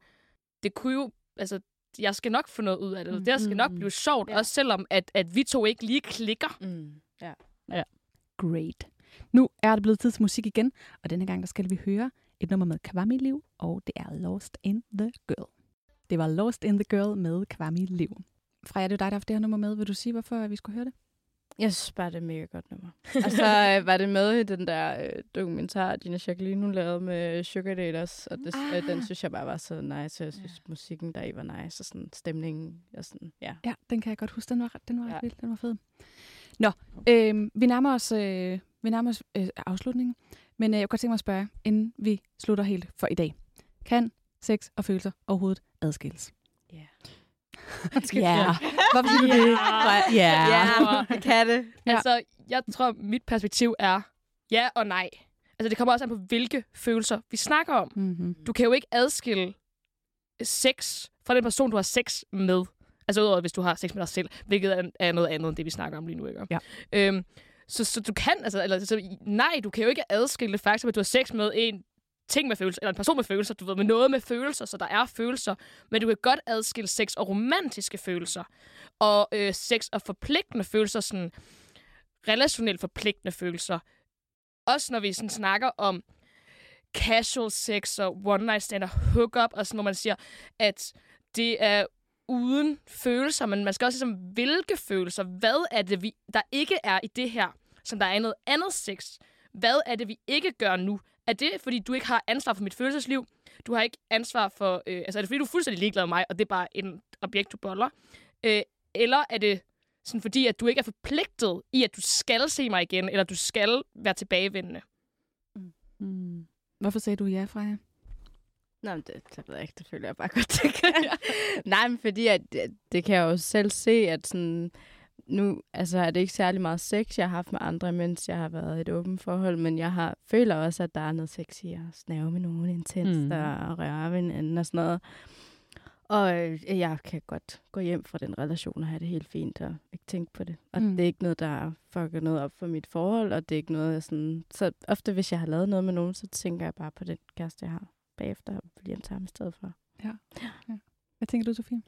det kunne jo, altså, jeg skal nok få noget ud af det. Mm. Det skal nok Mm. blive sjovt, ja. Ja. også selvom, at, at vi to ikke lige klikker. Mm. ja. Great. Nu er det blevet tid til musik igen, og denne gang der skal vi høre et nummer med Kwame Liv, og det er Lost in the Girl. Det var Lost in the Girl med Kwame Liv. Freja, det er dig, der har haft det her nummer med. Vil du sige, hvorfor vi skulle høre det? Jeg synes bare, det er mega godt nummer. og så øh, var det med i den der øh, dokumentar, Gina Jacqueline, hun lavede med Sugar Daters, og det, ah. øh, den synes jeg bare var så nice. Jeg synes, ja. musikken der i var nice, og sådan stemningen, og sådan, ja. Ja, den kan jeg godt huske. Den var, ret- den var ret Ja. vild. Den var fed. Nå, øh, vi nærmer os, øh, vi nærmer os øh, afslutningen. Men øh, jeg kunne godt tænke mig at spørge, inden vi slutter helt for i dag. Kan sex og følelser overhovedet adskilles? Ja. Ja. Hvorfor siger du det? Ja. Ja, det kan det. Altså, jeg tror, mit perspektiv er ja og nej. Altså, det kommer også an på, hvilke følelser vi snakker om. Mm-hmm. Du kan jo ikke adskille sex fra den person, du har sex med. Altså udover, hvis du har sex med dig selv, hvilket er, er noget andet end det, vi snakker om lige nu. Ikke? Ja. Øhm, så, så du kan, altså, eller, så, nej, du kan jo ikke adskille det faktum, at du har sex med en ting med følelser, eller en person med følelser, du ved, med noget med følelser, så der er følelser, men du kan godt adskille sex og romantiske følelser, og øh, sex og forpligtende følelser, sådan relationelt forpligtende følelser. Også når vi sådan snakker om casual sex og one night stand og hookup, og sådan, hvor man siger, at det er uden følelser, men man skal også ligesom, hvilke følelser, hvad er det, vi, der ikke er i det her, som der er i noget andet sex? Hvad er det, vi ikke gør nu? Er det, fordi du ikke har ansvar for mit følelsesliv? Du har ikke ansvar for... Øh, altså, er det, fordi du er fuldstændig ligeglad med mig, og det er bare en objekt, du boller? Øh, eller er det sådan, fordi, at du ikke er forpligtet i, at du skal se mig igen, eller du skal være tilbagevendende? Mm. Hvorfor sagde du ja, Freja? Nå, men det, det ved jeg ikke. Det føler jeg bare godt, det kan. Nej, men fordi at, det, det kan jeg jo selv se, at sådan, nu altså, er det ikke særlig meget sex, jeg har haft med andre, mens jeg har været i et åbent forhold, men jeg har, føler også, at der er noget sex i at snave med nogen intens mm. og røre ved anden og sådan noget. Og øh, jeg kan godt gå hjem fra den relation og have det helt fint og ikke tænke på det. Og mm. det er ikke noget, der fucker noget op for mit forhold, og det er ikke noget, jeg sådan... Så ofte, hvis jeg har lavet noget med nogen, så tænker jeg bare på den kæreste, jeg har bagefter, og bliver tager i stedet for. Ja. ja. Hvad tænker du, Sofie?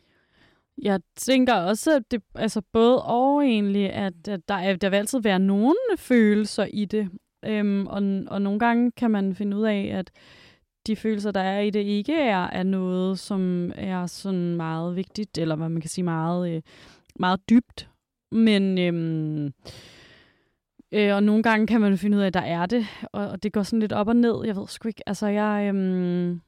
Jeg tænker også, at det altså både og egentlig, at, at der, er, der vil altid være nogle følelser i det. Øhm, og, og nogle gange kan man finde ud af, at de følelser, der er i det, ikke er, er noget, som er sådan meget vigtigt, eller hvad man kan sige, meget, øh, meget dybt. Men øhm, øh, og nogle gange kan man finde ud af, at der er det, og, og det går sådan lidt op og ned. Jeg ved sgu ikke, altså jeg... Øhm,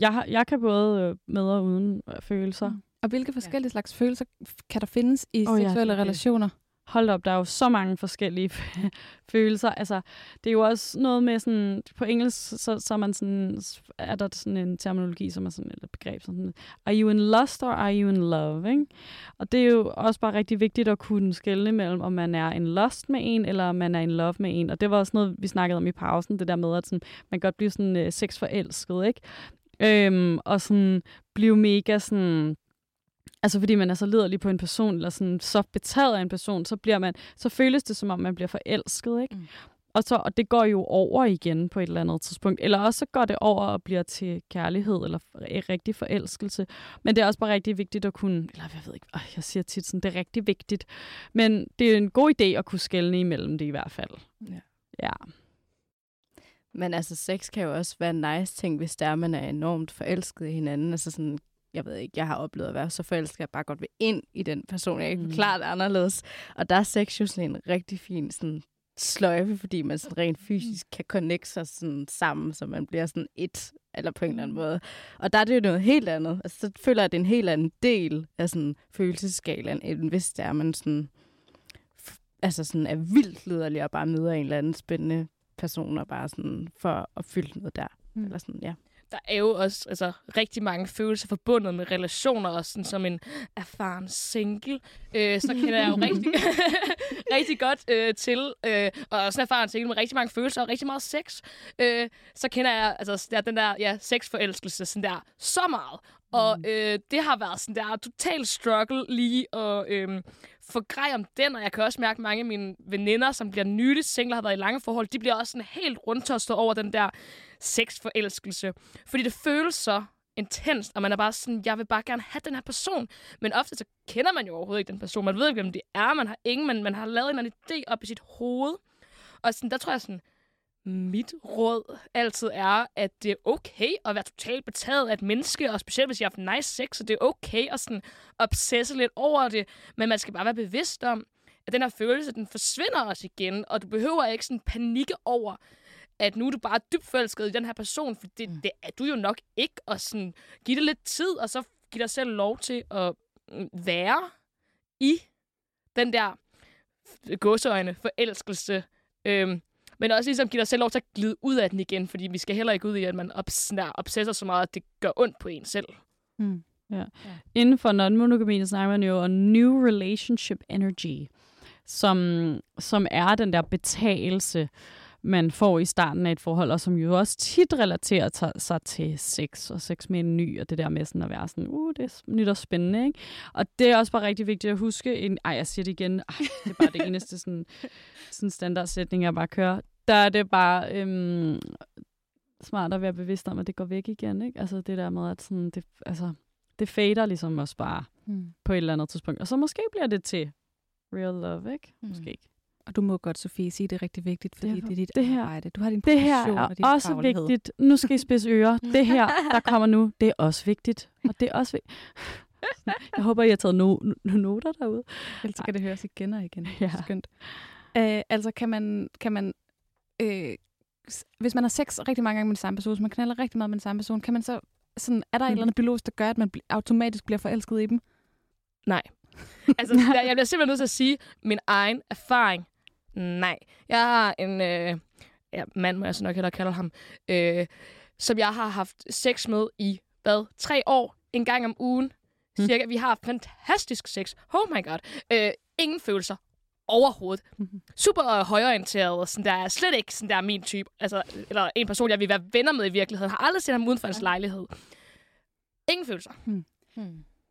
jeg, har, jeg kan både øh, med og uden øh, følelser. Mm. Og hvilke forskellige ja. slags følelser kan der findes i oh, seksuelle ja, relationer? hold op, der er jo så mange forskellige følelser. Altså, det er jo også noget med sådan, på engelsk, så, så er, man sådan, er der sådan en terminologi, som er sådan et begreb, sådan, are you in lust or are you in love, ikke? Og det er jo også bare rigtig vigtigt at kunne skelne mellem, om man er in lust med en, eller om man er in love med en. Og det var også noget, vi snakkede om i pausen, det der med, at sådan, man godt blive sådan uh, sexforelsket, ikke? Øhm, og sådan blive mega sådan Altså fordi man er så liderlig på en person, eller sådan så betaget af en person, så, bliver man, så føles det som om, man bliver forelsket, ikke? Mm. Og, så, og det går jo over igen på et eller andet tidspunkt. Eller også så går det over og bliver til kærlighed eller rigtig forelskelse. Men det er også bare rigtig vigtigt at kunne, eller jeg ved ikke, øh, jeg siger tit sådan, det er rigtig vigtigt. Men det er en god idé at kunne skelne imellem det i hvert fald. Ja. ja. Men altså, sex kan jo også være en nice ting, hvis der man er enormt forelsket i hinanden. Altså sådan, jeg ved ikke, jeg har oplevet at være så forelsket, at jeg bare godt vil ind i den person. Jeg ikke mm. klart anderledes. Og der er sex jo sådan en rigtig fin sådan, sløjfe, fordi man sådan rent fysisk kan connecte sig sådan sammen, så man bliver sådan et, eller på en eller anden mm. måde. Og der er det jo noget helt andet. Altså, så føler jeg, at det er en helt anden del af sådan følelsesskalaen, end hvis der er man sådan, altså sådan er vildt liderlig og bare møder en eller anden spændende person og bare sådan for at fylde noget der. Mm. Eller sådan, ja der er jo også altså, rigtig mange følelser forbundet med relationer, og sådan som en erfaren single, øh, så kender jeg jo rigtig, rigtig godt øh, til, øh, og også en erfaren single med rigtig mange følelser og rigtig meget sex, øh, så kender jeg altså, der, den der ja, sexforelskelse sådan der, så meget. Og mm. øh, det har været sådan der total struggle lige at øh, få grej om den, og jeg kan også mærke, at mange af mine veninder, som bliver nyligt single, har været i lange forhold, de bliver også sådan helt rundt over den der sexforelskelse. Fordi det føles så intenst, og man er bare sådan, jeg vil bare gerne have den her person. Men ofte så kender man jo overhovedet ikke den person. Man ved ikke, hvem det er. Man har ingen, men man har lavet en eller anden idé op i sit hoved. Og sådan, der tror jeg sådan, mit råd altid er, at det er okay at være totalt betaget af et menneske, og specielt hvis jeg har haft nice sex, så det er okay at sådan obsesse lidt over det, men man skal bare være bevidst om, at den her følelse, den forsvinder også igen, og du behøver ikke sådan panikke over, at nu er du bare dybt forelsket i den her person, for det, mm. det er du jo nok ikke, og sådan give det lidt tid, og så give dig selv lov til at mm, være i den der gåseøjne forelskelse, øhm, men også ligesom give dig selv lov til at glide ud af den igen, fordi vi skal heller ikke ud i, at man obs- obsesser så meget, at det gør ondt på en selv. Mm. Ja. ja. Inden for non-monogami, snakker man jo om new relationship energy, som, som er den der betalelse, man får i starten af et forhold, og som jo også tit relaterer sig til sex, og sex med en ny, og det der med sådan at være sådan, uh, det er nyt og spændende, ikke? Og det er også bare rigtig vigtigt at huske, en, ej, jeg siger det igen, ej, det er bare det eneste sådan, sådan standardsætning, jeg bare kører. Der er det bare øhm, smart at være bevidst om, at det går væk igen, ikke? Altså det der med, at sådan, det, altså, det fader ligesom også bare mm. på et eller andet tidspunkt. Og så måske bliver det til real love, ikke? Mm. Måske ikke. Og du må godt, Sofie, sige, det er rigtig vigtigt, fordi det, det er dit det her, arbejde. Du har din Det her er og din også faglighed. vigtigt. Nu skal I spidse ører. Det her, der kommer nu, det er også vigtigt. Og det er også vigtigt. Jeg håber, I har taget no- no- noter derude. Ellers kan det høres igen og igen. Ja. Skønt. Uh, altså, kan man, kan man øh, hvis man har sex rigtig mange gange med den samme person, hvis man knaller rigtig meget med den samme person, kan man så, sådan, er der mm. et eller andet biologisk, der gør, at man automatisk bliver forelsket i dem? Nej. altså, jeg bliver simpelthen nødt til at sige min egen erfaring. Nej. Jeg har en, øh, ja, mand må jeg så nok hellere kalde ham, øh, som jeg har haft sex med i, hvad, tre år, en gang om ugen, Hmm. cirka. Vi har fantastisk sex. Oh my god. Øh, ingen følelser overhovedet. Mhm. Super øh, højorienteret, sådan der er slet ikke sådan der er min type. Altså, eller en person, jeg vil være venner med i virkeligheden. Har aldrig set ham uden for hans lejlighed. Ingen følelser. Hmm.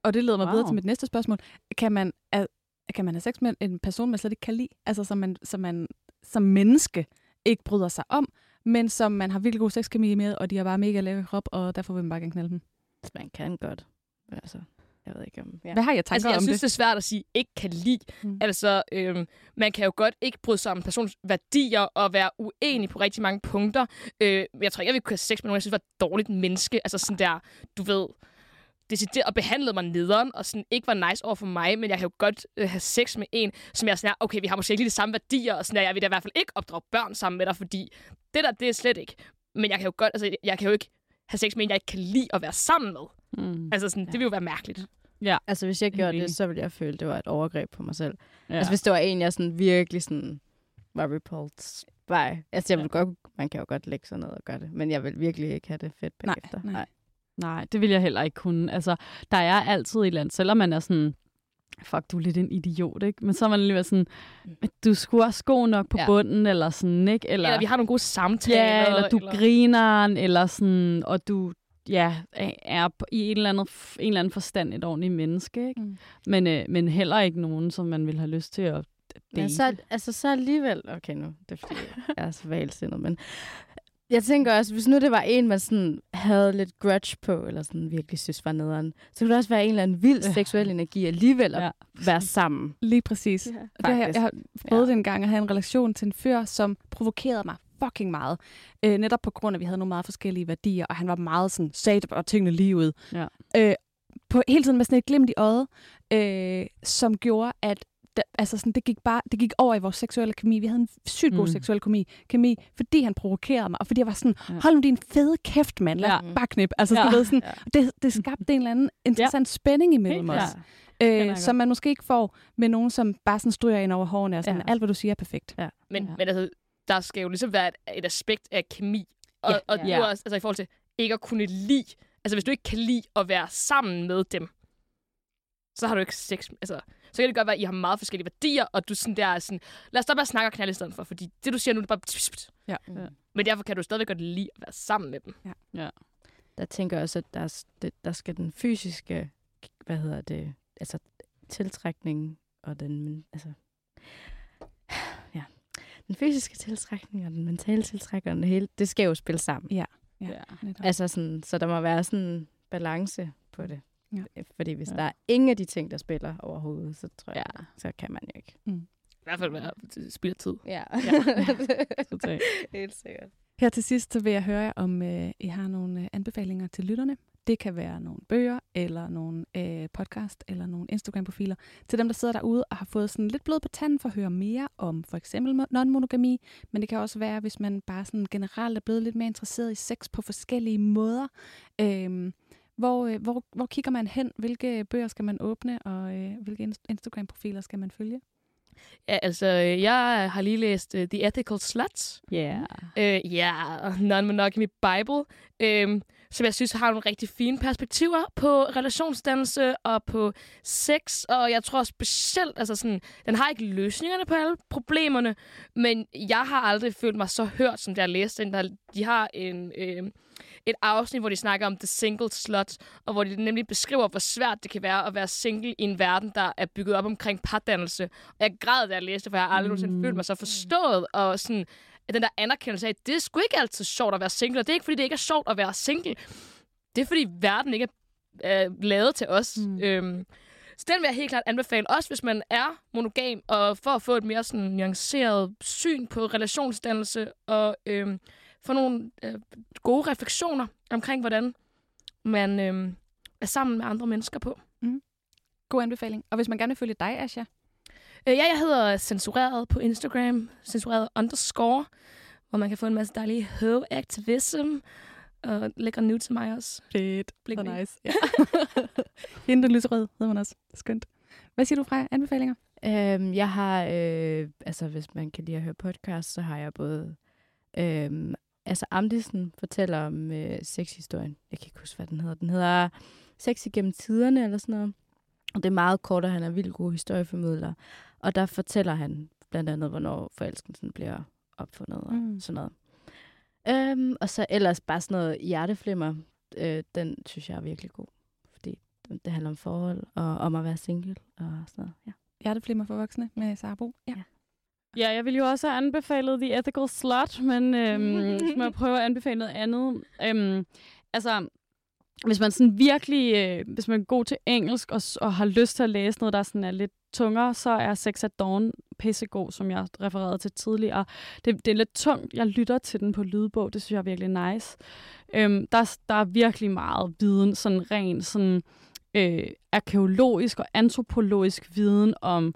Og det leder mig wow. videre til mit næste spørgsmål. Kan man, er, kan man have sex med en person, man slet ikke kan lide? Altså, som man, som man som menneske ikke bryder sig om, men som man har virkelig god sexkemi med, og de har bare mega lækker krop, og derfor vil man bare gerne knalde dem. Man kan godt. Altså, jeg ved ikke om... Ja. Hvad har jeg tanker Altså, jeg om synes, det? det er svært at sige, ikke kan lide. Mm. Altså, øhm, man kan jo godt ikke bryde sig om persons værdier og være uenig på rigtig mange punkter. Øh, jeg tror ikke, jeg vil kunne have sex med nogen, jeg synes var et dårligt menneske. Altså sådan der, du ved, decideret og behandlede mig nederen, og sådan ikke var nice over for mig, men jeg kan jo godt øh, have sex med en, som jeg er sådan er, okay, vi har måske ikke lige de samme værdier, og sådan der, jeg vil da i hvert fald ikke opdrage børn sammen med dig, fordi det der, det er slet ikke. Men jeg kan jo godt, altså, jeg kan jo ikke have sex med en, jeg ikke kan lide at være sammen med. Mm. Altså sådan, det vil jo være mærkeligt. Altså, hvis jeg gjorde det, så ville jeg føle, det var et overgreb på mig selv. Ja. Ja. Altså, hvis det var en, jeg sådan virkelig sådan var repulsed by. Altså, jeg vil godt, man kan jo godt lægge sig ned og gøre det, men jeg vil virkelig ikke have det fedt Nej, bagefter. nej. Nej, det vil jeg heller ikke kunne. Altså, der er altid et eller andet, selvom man er sådan, fuck, du er lidt en idiot, ikke? Men så er man alligevel sådan, "Men du skulle også gå nok på ja. Bunden, eller sådan, ikke? Eller, Eller, vi har nogle gode samtaler. ja, eller du eller... griner, eller sådan, og du ja, er i en eller, anden, en eller anden forstand et ordentligt menneske, ikke? Mm. Men, øh, men heller ikke nogen, som man vil have lyst til at date. Men så, altså, så alligevel... Okay, nu det er fordi, jeg er så valgsindet, men... Jeg tænker også, hvis nu det var en, man sådan havde lidt grudge på, eller sådan virkelig synes var nederen, så kunne det også være en eller anden vild Ja. seksuel energi alligevel at Ja. være sammen. Lige præcis. Ja, Det har, jeg, jeg har prøvet Ja. ja. en gang at have en relation til en fyr, som provokerede mig fucking meget. Øh, netop på grund af, at vi havde nogle meget forskellige værdier, og han var meget sådan, sagde og tingene lige ud. Ja. Øh, på, hele tiden med sådan et glimt i øjet, øh, som gjorde, at da, altså sådan, det, gik bare, det gik over i vores seksuelle kemi. Vi havde en sygt god Mm. seksuel kemi, kemi, fordi han provokerede mig, og fordi jeg var sådan, Ja. hold nu din fede kæft, mand, lad Ja. ja. bare knip. Altså, Ja. ja. ved, sådan, Ja. det, det skabte en eller anden interessant ja. spænding imellem Helt os, øh, som man måske ikke får med nogen, som bare sådan stryger ind over hårene, og sådan, Ja. ja. alt hvad du siger er perfekt. Ja. Men, Ja. ja. men altså, der skal jo ligesom være et, et aspekt af kemi. Og, Ja. ja, og Ja. ja. du også, altså i forhold til ikke at kunne lide. Altså hvis du ikke kan lide at være sammen med dem, så har du ikke sex. Altså, så kan det godt være, at I har meget forskellige værdier, og du sådan der er sådan, lad os da bare snakke og knalde i stedet for, fordi det du siger nu, det er bare... Ja. Ja. Men derfor kan du stadigvæk godt lide at være sammen med dem. Der tænker jeg også, at der, der skal den fysiske, hvad hedder det, altså tiltrækning og den, altså, ja, den fysiske tiltrækning og den mentale tiltrækning og det hele, det skal jo spille sammen. Ja. Ja. netop. Altså sådan, så der må være sådan en balance på det. Ja. Fordi hvis Ja. ja. der er ingen af de ting, der spiller overhovedet, så tror jeg, Ja. så kan man jo ikke. I hvert fald være spild tid. Ja, Totalt. helt sikkert. Her til sidst så vil jeg høre jer, om øh, I har nogle øh, anbefalinger til lytterne. Det kan være nogle bøger, eller nogle øh, podcast, eller nogle Instagram-profiler. Til dem, der sidder derude og har fået sådan lidt blod på tanden for at høre mere om for eksempel mo- non-monogami. Men det kan også være, hvis man bare sådan generelt er blevet lidt mere interesseret i sex på forskellige måder. Øh, hvor, øh, hvor, hvor kigger man hen? Hvilke bøger skal man åbne, og øh, hvilke inst- Instagram-profiler skal man følge? Ja, altså, øh, jeg har lige læst uh, The Ethical Sluts. Ja. Øh, ja, og Non-Monogamy Bible, øh, som jeg synes har nogle rigtig fine perspektiver på relationsdannelse og på sex, og jeg tror specielt, altså sådan, den har ikke løsningerne på alle problemerne, men jeg har aldrig følt mig så hørt, som da jeg læste den. Der, de har en, øh, et afsnit, hvor de snakker om the single slut, og hvor de nemlig beskriver, hvor svært det kan være at være single i en verden, der er bygget op omkring pardannelse. Og jeg græd, da jeg læste, for jeg har aldrig nogensinde Mm. følt mig så forstået, og sådan, at den der anerkendelse af, at det er sgu ikke altid sjovt at være single, og det er ikke, fordi det ikke er sjovt at være single. Det er, fordi verden ikke er øh, lavet til os. Mm. Mm. Øhm, så den vil jeg helt klart anbefale, også hvis man er monogam, og for at få et mere sådan nuanceret syn på relationsdannelse, og øhm, få nogle øh, gode refleksioner omkring, hvordan man øhm, er sammen med andre mennesker på. God anbefaling. Og hvis man gerne vil følge dig, Asha, Øh, ja, jeg hedder Censureret på Instagram, censureret underscore, hvor man kan få en masse dejlige ho-activism, og lægger nu til mig også. Fedt. Blik så nice. Ja. Hende, lyserød, hedder man også. Skønt. Hvad siger du fra anbefalinger? Øhm, jeg har, øh, altså hvis man kan lide at høre podcast, så har jeg både Øhm, altså Amdisen fortæller om øh, sexhistorien. Jeg kan ikke huske, hvad den hedder. Den hedder Sex igennem tiderne, eller sådan noget. Og det er meget kort, og han er vildt god historieformidler. Og der fortæller han blandt andet, hvornår forelskelsen bliver opfundet og Mm. sådan noget. Øhm, og så ellers bare sådan noget hjerteflimmer. Øh, den synes jeg er virkelig god. Fordi det, handler om forhold og om at være single og sådan noget. Ja. Hjerteflimmer for voksne med Sabo. Ja. Ja, Ja, jeg ville jo også have anbefalet The Ethical Slut, men øhm, så må jeg prøve at anbefale noget andet. Øhm, altså, hvis man sådan virkelig, øh, hvis man er god til engelsk og, og har lyst til at læse noget, der sådan er lidt tungere, så er Sex at Dawn pissegod, som jeg refererede til tidligere. Det, det er lidt tungt. Jeg lytter til den på lydbog. Det synes jeg er virkelig nice. Øhm, der, der er virkelig meget viden, sådan ren sådan, øh, arkeologisk og antropologisk viden om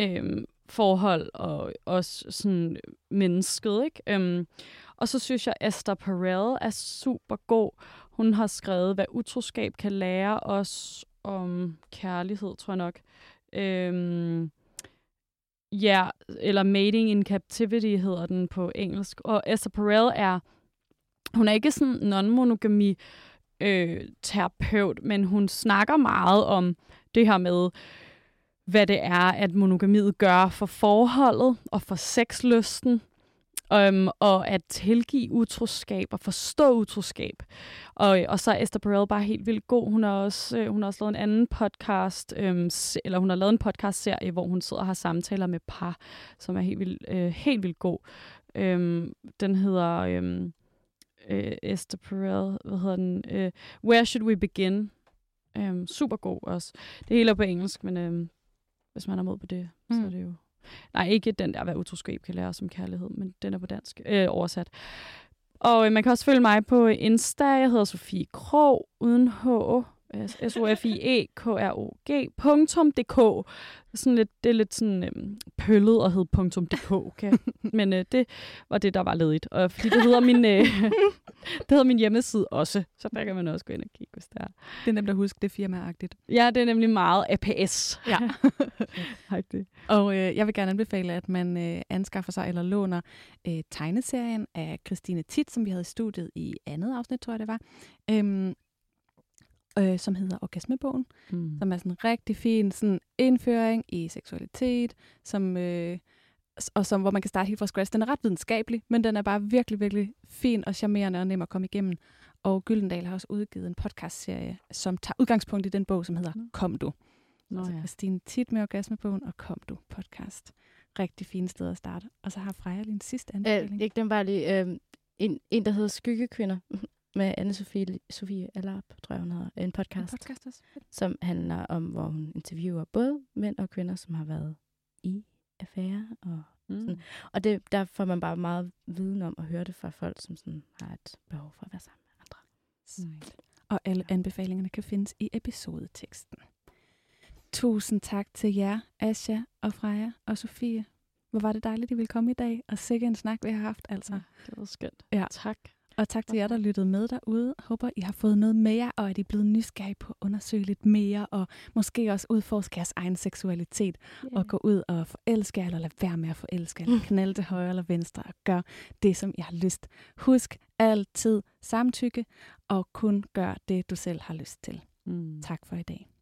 øh, forhold og også sådan mennesket. Ikke? Øhm, og så synes jeg, Esther Perel er super god. Hun har skrevet, hvad utroskab kan lære os om kærlighed, tror jeg nok. Øhm, ja, eller Mating in Captivity hedder den på engelsk. Og Esther Perel er, hun er ikke sådan non-monogami øh, terapeut, men hun snakker meget om det her med, hvad det er, at monogamiet gør for forholdet og for sexlysten, øhm, og at tilgive utroskab og forstå utroskab. Og, og så er Esther Perel bare helt vildt god. Hun har også, øh, hun har også lavet en anden podcast, øhm, eller hun har lavet en podcast-serie, hvor hun sidder og har samtaler med par, som er helt vildt, øh, helt vildt god. Øhm, den hedder øhm, øh, Esther Perel, hvad hedder den? Øh, Where Should We Begin? Øhm, super god også. Det hele er på engelsk, men øhm, hvis man er mod på det, mm. så Mm. er det jo... Nej, ikke den der, hvad utroskab kan lære os om kærlighed, men den er på dansk øh, oversat. Og øh, man kan også følge mig på Insta. Jeg hedder Sofie Krog, uden H. s o f i e k r o g .dk. Sådan lidt, det er lidt sådan øhm, pøllet og hed .dk, okay? Men øh, det var det, der var ledigt. Og fordi det hedder min, øh, det hedder min hjemmeside også, så der kan man også gå ind og kigge, hvis det er. Det er nemt at huske, det er firmaagtigt. Ja, det er nemlig meget APS. Ja. Agtigt. Og øh, jeg vil gerne anbefale, at man øh, anskaffer sig eller låner øh, tegneserien af Christine Tit, som vi havde i studiet i andet afsnit, tror jeg det var, øhm, øh, som hedder Orgasmebogen, Mm. som er sådan en rigtig fin sådan indføring i seksualitet, som, øh, og som, hvor man kan starte helt fra scratch. Den er ret videnskabelig, men den er bare virkelig, virkelig fin og charmerende og nem at komme igennem. Og Gyldendal har også udgivet en podcastserie, som tager udgangspunkt i den bog, som hedder Nå. Kom du. Nå, altså ja. Christine tit med Orgasmebogen og Kom du podcast. Rigtig fine steder at starte. Og så har Freja lige en sidste anbefaling. Øh, ikke den bare lige. Øh, en, en, der hedder Skyggekvinder med Anne-Sophie Sofie Alarp, tror jeg, hun hedder. En En podcast, podcast også. Som handler om, hvor hun interviewer både mænd og kvinder, som har været i affære. Og, Mm. og det, der får man bare meget viden om at høre det fra folk, som sådan har et behov for at være sammen med andre. Sejt. Og alle anbefalingerne kan findes i episodeteksten. Tusind tak til jer, Asja og Freja og Sofie. Hvor var det dejligt, at I ville komme i dag, og sikke en snak, vi har haft, altså. Det var skønt. Ja. Tak. Og tak til jer, der lyttede med derude. Håber, I har fået noget med jer, og at I er blevet nysgerrige på at undersøge lidt mere, og måske også udforske jeres egen seksualitet, yeah. og gå ud og forelske jer, eller lade være med at forelske eller knalde til højre eller venstre, og gør det, som I har lyst. Husk altid samtykke, og kun gør det, du selv har lyst til. Mm. Tak for i dag.